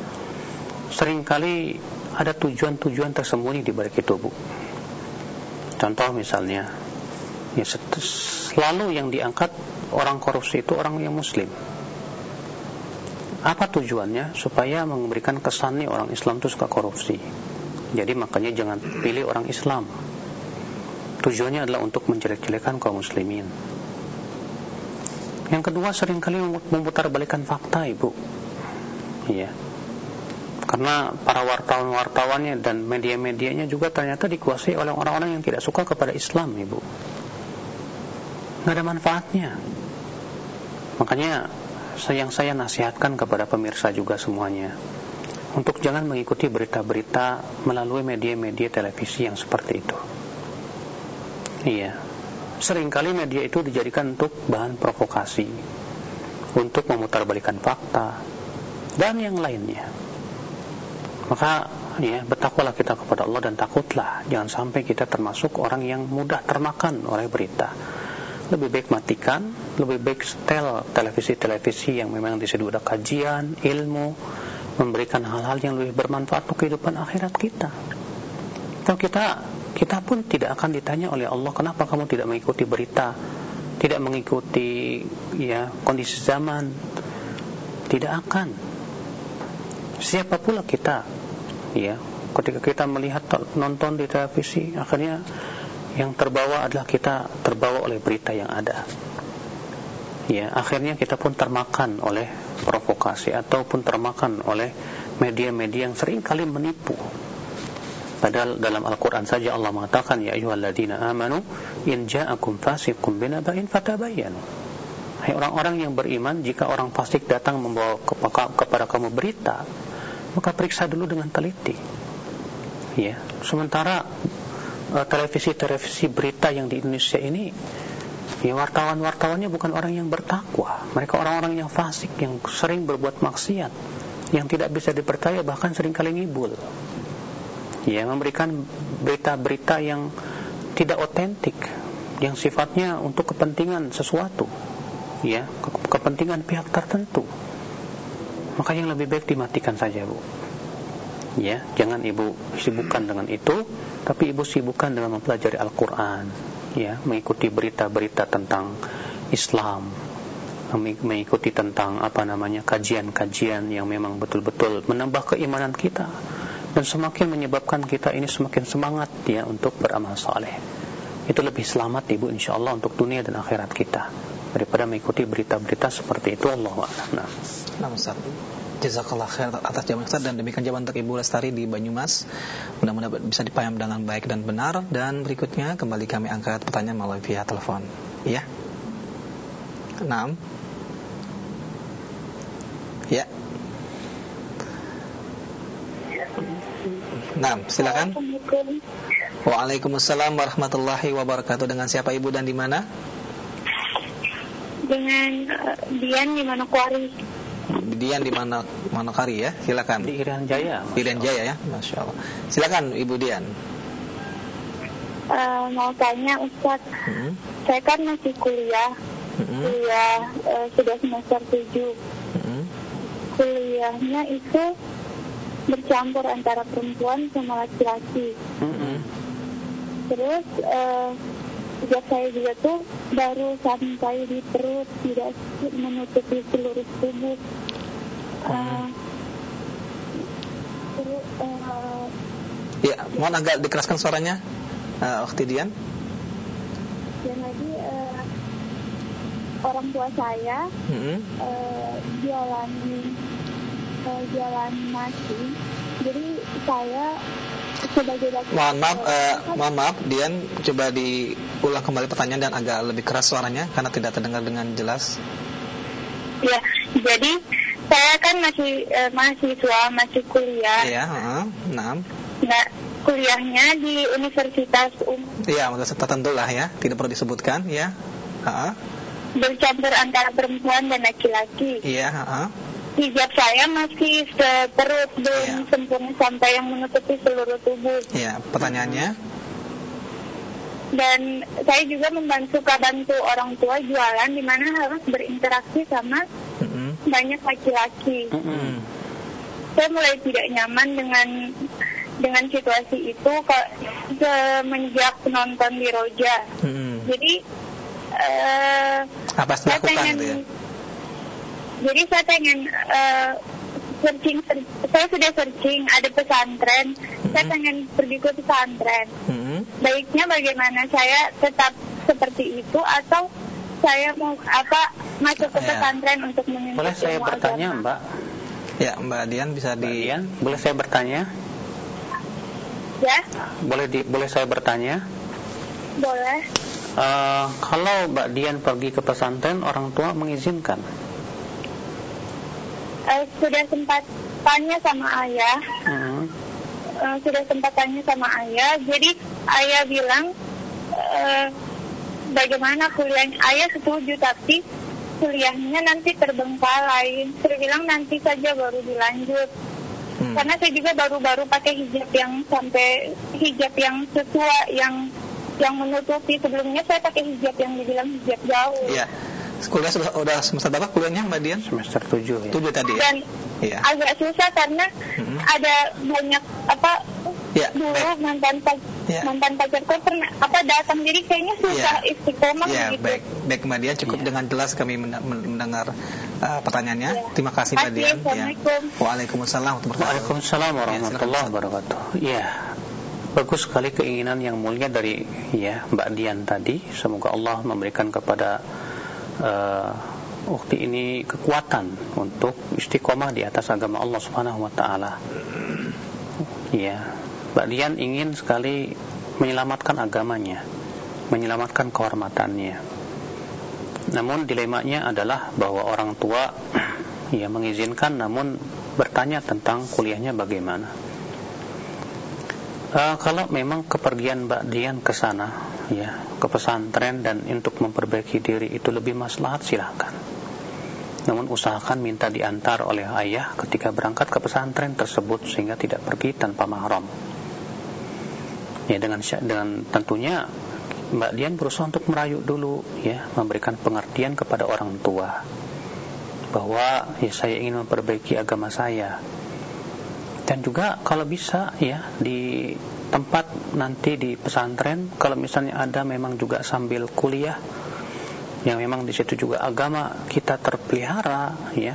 sering kali ada tujuan-tujuan tersembunyi di balik itu Bu. Contoh misalnya ya selalu yang diangkat orang korupsi itu orang yang muslim. Apa tujuannya? Supaya memberikan kesan nih orang Islam itu suka korupsi. Jadi makanya jangan pilih orang Islam. Tujuannya adalah untuk menjelek-jelekan kaum muslimin yang kedua sering kali memutar balikan fakta ibu. Iya. Karena para wartawan-wartawannya dan media-medianya juga ternyata dikuasai oleh orang-orang yang tidak suka kepada Islam ibu. Nggak ada manfaatnya. Makanya yang saya nasihatkan kepada pemirsa juga semuanya Untuk jangan mengikuti berita-berita melalui media-media televisi yang seperti itu. Iya sering kali media itu dijadikan untuk bahan provokasi untuk memutarbalikan fakta dan yang lainnya. Maka ya bertakwalah kita kepada Allah dan takutlah jangan sampai kita termasuk orang yang mudah termakan oleh berita. Lebih baik matikan lebih baik setel televisi-televisi yang memang di situ ada kajian ilmu memberikan hal-hal yang lebih bermanfaat untuk kehidupan akhirat kita. Kalau kita kita pun tidak akan ditanya oleh Allah kenapa kamu tidak mengikuti berita, tidak mengikuti ya kondisi zaman. Tidak akan. Siapa pula kita? Ya, ketika kita melihat nonton di televisi, akhirnya yang terbawa adalah kita terbawa oleh berita yang ada. Ya, akhirnya kita pun termakan oleh provokasi ataupun termakan oleh media-media yang sering kali menipu Padahal dalam Al-Quran saja Allah mengatakan Ya ayuhalladzina amanu In ja'akum fasikum binaba'in fatabayanu Hai orang-orang yang beriman Jika orang fasik datang membawa kepada kamu berita Maka periksa dulu dengan teliti. Ya, Sementara uh, Televisi-televisi berita yang di Indonesia ini Ya wartawan-wartawannya bukan orang yang bertakwa. Mereka orang-orang yang fasik Yang sering berbuat maksiat Yang tidak bisa dipercaya bahkan sering kali ngibul ya memberikan berita-berita yang tidak otentik yang sifatnya untuk kepentingan sesuatu ya ke kepentingan pihak tertentu. Maka yang lebih baik dimatikan saja Bu. Ya jangan ibu sibukkan dengan itu tapi ibu sibukkan dengan mempelajari Al-Qur'an ya mengikuti berita-berita tentang Islam mengikuti tentang apa namanya kajian-kajian yang memang betul-betul menambah keimanan kita dan semakin menyebabkan kita ini semakin semangat ya untuk beramal saleh. Itu lebih selamat ibu insyaallah untuk dunia dan akhirat kita daripada mengikuti berita-berita seperti itu Allah Nah, nah Ustaz. Jazakallah khair atas jawaban Ustaz dan demikian jawaban untuk Ibu Lestari di Banyumas. Mudah-mudahan bisa dipaham dengan baik dan benar dan berikutnya kembali kami angkat pertanyaan melalui via telepon. Ya. Enam. Ya. Nah, silakan. Waalaikumsalam warahmatullahi wabarakatuh. Dengan siapa Ibu dan di mana? Dengan uh, Dian di Manokwari. Dian di mana Manokari ya? Silakan. Di Irian Jaya. Irian Jaya ya, masya Allah. Silakan Ibu Dian. Uh, mau tanya Ustaz, hmm. saya kan masih kuliah, hmm. kuliah uh, sudah semester 7 hmm. Kuliahnya itu bercampur antara perempuan sama laki-laki. Hmm. Terus uh, sejak saya juga tuh baru sampai di perut tidak menutupi seluruh tubuh uh, terus uh, ya mohon agak dikeraskan suaranya uh, Dian dan lagi uh, orang tua saya -hmm. uh, uh, jalan mati jadi saya sebagai mohon maaf uh, mohon maaf Dian. Coba diulang kembali pertanyaan dan agak lebih keras suaranya karena tidak terdengar dengan jelas. Ya jadi saya kan masih uh, mahasiswa masih kuliah. Iya uh, nah nah kuliahnya di Universitas Um iya universitas tertentu lah ya tidak perlu disebutkan ya. Uh, bercampur antara perempuan dan laki-laki. Iya uh, hijab saya masih seperut belum ya. sempurna sampai yang menutupi seluruh tubuh. Ya, pertanyaannya? Dan saya juga membantu bantu orang tua jualan di mana harus berinteraksi sama mm -hmm. banyak laki-laki. Mm -hmm. Saya mulai tidak nyaman dengan dengan situasi itu semenjak penonton di Roja. Mm -hmm. Jadi uh, apa saya pengen, gitu ya? Jadi saya pengen uh, searching, saya sudah searching ada pesantren, hmm. saya pengen pergi ke pesantren. Hmm. Baiknya bagaimana saya tetap seperti itu atau saya mau apa masuk ke ya. pesantren ya. untuk mengikuti Boleh saya bertanya, agama. Mbak? Ya, Mbak Dian bisa Mbak di Dian, boleh saya bertanya? Ya. Boleh di boleh saya bertanya? Boleh. Uh, kalau Mbak Dian pergi ke pesantren, orang tua mengizinkan? Uh, sudah sempat tanya sama ayah. Hmm. Uh, sudah sempat tanya sama ayah. Jadi ayah bilang uh, bagaimana kuliah ayah setuju tapi kuliahnya nanti terbengkalai. Saya bilang nanti saja baru dilanjut. Hmm. Karena saya juga baru-baru pakai hijab yang sampai hijab yang sesuai yang yang menutupi sebelumnya saya pakai hijab yang dibilang hijab jauh. Yeah kuliah sudah udah semester berapa kuliahnya Mbak Dian? Semester 7 ya. 7 tadi ya. Dan ya. agak susah karena hmm. ada banyak apa ya, dulu baik. mantan ya. mantan pacarku pernah apa datang jadi kayaknya susah ya. istiqomah ya, gitu. baik. Baik Mbak Dian cukup ya. dengan jelas kami mendengar uh, pertanyaannya. Ya. Terima kasih Mbak Dian. Ya. Waalaikumsalam Waalaikumsalam warahmatullahi wabarakatuh. Ya. Bagus sekali keinginan yang mulia dari ya Mbak Dian tadi. Semoga Allah memberikan kepada uh, ukti ini kekuatan untuk istiqomah di atas agama Allah Subhanahu wa taala. Ya, Mbak Dian ingin sekali menyelamatkan agamanya, menyelamatkan kehormatannya. Namun dilemanya adalah bahwa orang tua ya mengizinkan namun bertanya tentang kuliahnya bagaimana. Uh, kalau memang kepergian Mbak Dian ke sana, ya, ke pesantren dan untuk memperbaiki diri itu lebih maslahat silahkan. Namun usahakan minta diantar oleh ayah ketika berangkat ke pesantren tersebut sehingga tidak pergi tanpa mahram. Ya dengan dengan tentunya Mbak Dian berusaha untuk merayu dulu ya, memberikan pengertian kepada orang tua bahwa ya saya ingin memperbaiki agama saya dan juga kalau bisa ya di tempat nanti di pesantren kalau misalnya ada memang juga sambil kuliah yang memang di situ juga agama kita terpelihara ya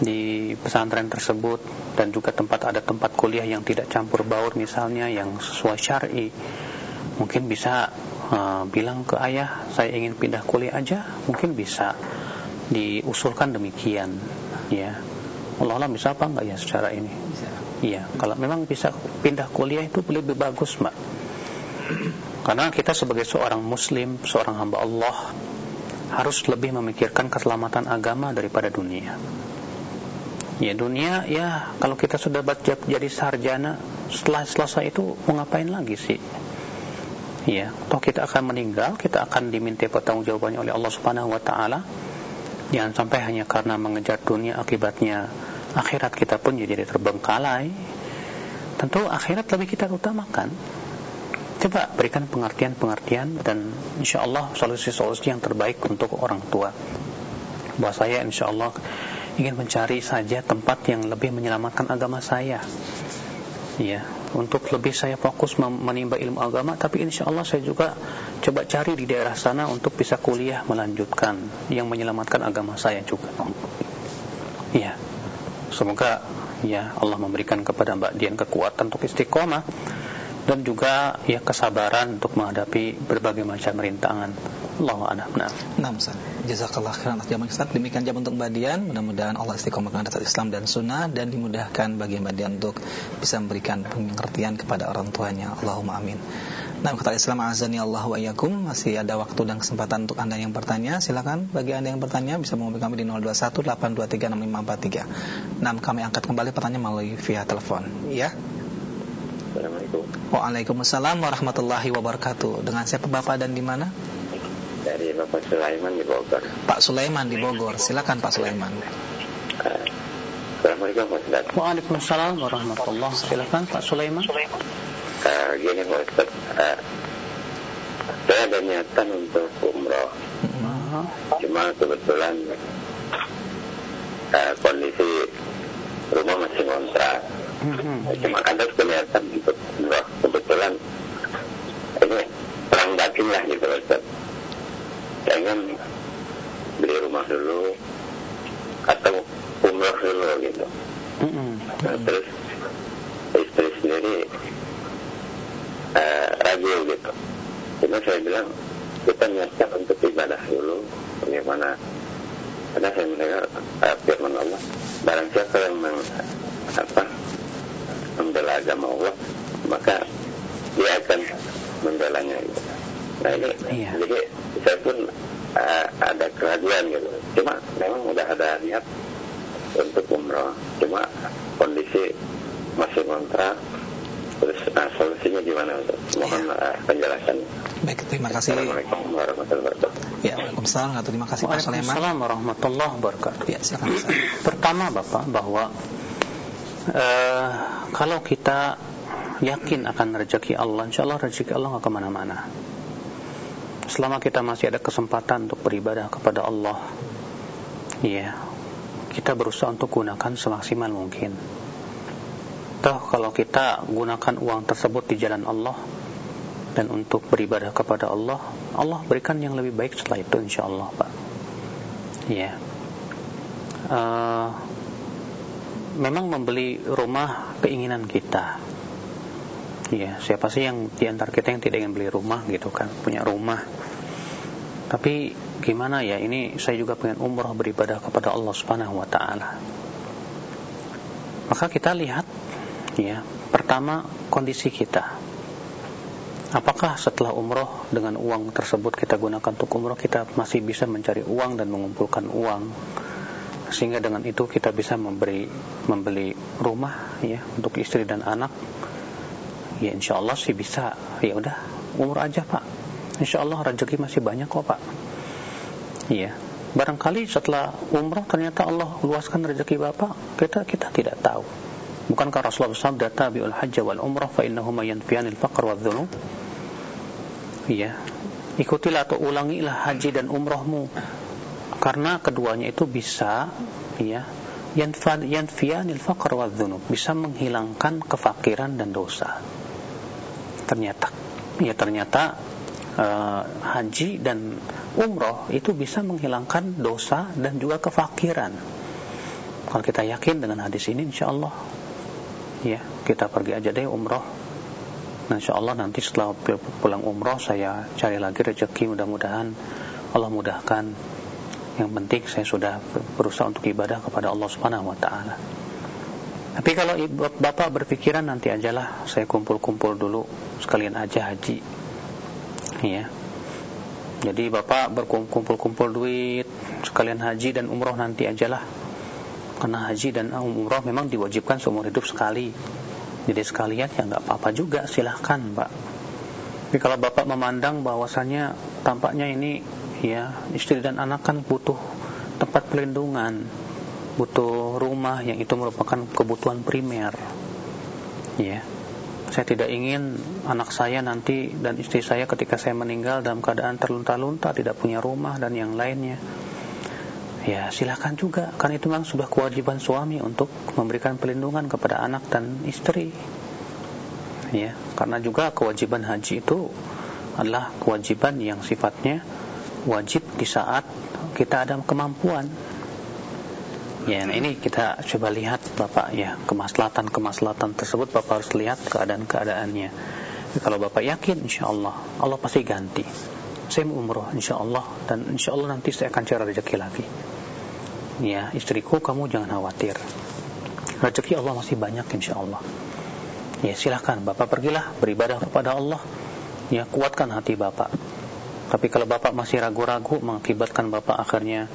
di pesantren tersebut. Dan juga tempat ada tempat kuliah yang tidak campur baur misalnya yang sesuai syar'i. Mungkin bisa uh, bilang ke ayah saya ingin pindah kuliah aja. Mungkin bisa diusulkan demikian ya Allah Allah bisa apa enggak ya secara ini? Bisa. iya kalau memang bisa pindah kuliah itu lebih bagus mbak. Karena kita sebagai seorang muslim seorang hamba Allah harus lebih memikirkan keselamatan agama daripada dunia. Ya dunia ya kalau kita sudah jadi sarjana setelah selesai itu mau ngapain lagi sih? Ya toh kita akan meninggal kita akan diminta pertanggungjawabannya oleh Allah Subhanahu wa taala. Jangan sampai hanya karena mengejar dunia akibatnya akhirat kita pun jadi terbengkalai. Tentu akhirat lebih kita utamakan. Coba berikan pengertian-pengertian dan insya Allah solusi-solusi yang terbaik untuk orang tua. Bahwa saya insya Allah ingin mencari saja tempat yang lebih menyelamatkan agama saya. Ya untuk lebih saya fokus menimba ilmu agama tapi insya Allah saya juga coba cari di daerah sana untuk bisa kuliah melanjutkan yang menyelamatkan agama saya juga. Ya semoga ya Allah memberikan kepada Mbak Dian kekuatan untuk istiqomah dan juga ya kesabaran untuk menghadapi berbagai macam rintangan. Allah a'lam. Nah, nah Ustaz. Jazakallah khairan atas jawaban Ustaz. Demikian jawab untuk Mbak Dian. Mudah-mudahan Allah istiqomahkan atas Islam dan sunnah dan dimudahkan bagi Mbak Dian untuk bisa memberikan pengertian kepada orang tuanya. Allahumma amin. Nah, kata Islam azani Allah wa iyyakum. Masih ada waktu dan kesempatan untuk Anda yang bertanya. Silakan bagi Anda yang bertanya bisa menghubungi kami di 021 823 6543. Nah, kami angkat kembali pertanyaan melalui via telepon. Ya. Assalamualaikum. Waalaikumsalam warahmatullahi wabarakatuh. Dengan siapa Bapak dan di mana? Dari Bapak Sulaiman di Bogor. Pak Sulaiman di Bogor. Silakan Pak Sulaiman. Uh, Assalamualaikum Pak Ustaz. Waalaikumsalam warahmatullahi wabarakatuh. Silakan Pak Sulaiman. Uh, gini Pak Ustaz. Uh, saya ada niatan untuk umroh. Cuma kebetulan uh, kondisi rumah masih ngontrak Hmm. Cuma kan terus kelihatan untuk umroh kebetulan ini perang batin lah gitu Ustaz. Jangan beli rumah dulu atau umroh dulu gitu. Hmm. Nah, terus istri sendiri uh, ragu gitu. Cuma saya bilang kita niatkan untuk ibadah dulu bagaimana karena saya mendengar uh, firman Allah barang siapa yang meng, apa membela agama Allah maka dia akan membelanya gitu. nah ini iya. jadi saya pun uh, ada keraguan gitu. Cuma memang udah ada niat untuk umroh. Cuma kondisi masih kontrak terus nah, solusinya gimana untuk mohon uh, penjelasan. Baik terima kasih. Assalamualaikum warahmatullahi wabarakatuh. Ya Waalaikumsalam terima kasih Pak Sulaiman. Waalaikumsalam warahmatullahi wabarakatuh. Ya silakan pertama Bapak bahwa uh, kalau kita yakin akan rezeki Allah, insya Allah rezeki Allah nggak ke mana-mana. Selama kita masih ada kesempatan untuk beribadah kepada Allah, ya, kita berusaha untuk gunakan semaksimal mungkin. Toh kalau kita gunakan uang tersebut di jalan Allah dan untuk beribadah kepada Allah, Allah berikan yang lebih baik setelah itu, insya Allah, Pak. Ya. Uh, memang membeli rumah keinginan kita. Ya, siapa sih yang diantar kita yang tidak ingin beli rumah gitu kan, punya rumah. Tapi gimana ya, ini saya juga pengen umroh beribadah kepada Allah Subhanahu wa taala. Maka kita lihat ya, pertama kondisi kita. Apakah setelah umroh dengan uang tersebut kita gunakan untuk umroh kita masih bisa mencari uang dan mengumpulkan uang sehingga dengan itu kita bisa memberi membeli rumah ya untuk istri dan anak ya insya Allah sih bisa. Ya udah umur aja pak. Insya Allah rezeki masih banyak kok pak. Iya. Barangkali setelah umrah ternyata Allah luaskan rezeki bapak. Kita kita tidak tahu. Bukankah Rasulullah SAW tabi'ul hajj wal umrah fa innahuma yanfiyanil faqr wa dhunub? Iya. Ikutilah atau ulangilah haji dan umrahmu. Karena keduanya itu bisa ya yanfiyanil faqr wa dhunub. Bisa menghilangkan kefakiran dan dosa ternyata. Ya ternyata uh, haji dan umroh itu bisa menghilangkan dosa dan juga kefakiran. Kalau kita yakin dengan hadis ini insyaallah ya kita pergi aja deh umroh. Nah insyaallah nanti setelah pulang umroh saya cari lagi rezeki mudah-mudahan Allah mudahkan. Yang penting saya sudah berusaha untuk ibadah kepada Allah Subhanahu wa taala. Tapi kalau Bapak berpikiran nanti ajalah saya kumpul-kumpul dulu sekalian aja haji. Ya. Jadi Bapak berkumpul-kumpul duit sekalian haji dan umroh nanti ajalah. Karena haji dan umroh memang diwajibkan seumur hidup sekali. Jadi sekalian ya nggak apa-apa juga silahkan Pak. Tapi kalau Bapak memandang bahwasannya tampaknya ini ya istri dan anak kan butuh tempat pelindungan butuh rumah yang itu merupakan kebutuhan primer. Ya. Saya tidak ingin anak saya nanti dan istri saya ketika saya meninggal dalam keadaan terlunta-lunta, tidak punya rumah dan yang lainnya. Ya, silakan juga kan itu memang sudah kewajiban suami untuk memberikan perlindungan kepada anak dan istri. Ya, karena juga kewajiban haji itu adalah kewajiban yang sifatnya wajib di saat kita ada kemampuan Ya, nah ini kita coba lihat Bapak ya, kemaslahatan-kemaslahatan tersebut Bapak harus lihat keadaan-keadaannya. Kalau Bapak yakin insya Allah, Allah pasti ganti. Saya mau umroh insya Allah dan insya Allah nanti saya akan cari rezeki lagi. Ya, istriku kamu jangan khawatir. Rezeki Allah masih banyak insya Allah. Ya silahkan Bapak pergilah beribadah kepada Allah. Ya kuatkan hati Bapak. Tapi kalau Bapak masih ragu-ragu mengakibatkan Bapak akhirnya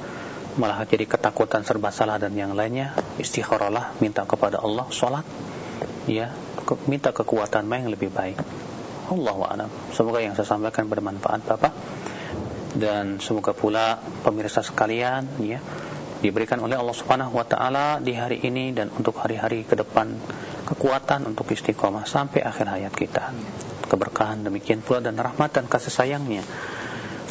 malah jadi ketakutan serba salah dan yang lainnya. Istikharahlah minta kepada Allah sholat. Ya ke, minta kekuatan yang lebih baik. Allah a'lam. Semoga yang saya sampaikan bermanfaat Bapak. Dan semoga pula pemirsa sekalian ya diberikan oleh Allah Subhanahu wa taala di hari ini dan untuk hari-hari ke depan kekuatan untuk istiqomah sampai akhir hayat kita. Keberkahan demikian pula dan rahmat dan kasih sayangnya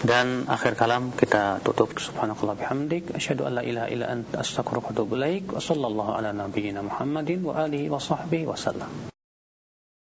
dan akhir kalam kita tutup. Subhanakallah bihamdik. Asyhadu an la ilaha illa anta astaghfiruka wa atubu ilaik. Wa sallallahu ala nabiyyina Muhammadin wa alihi wa sahbihi wasallam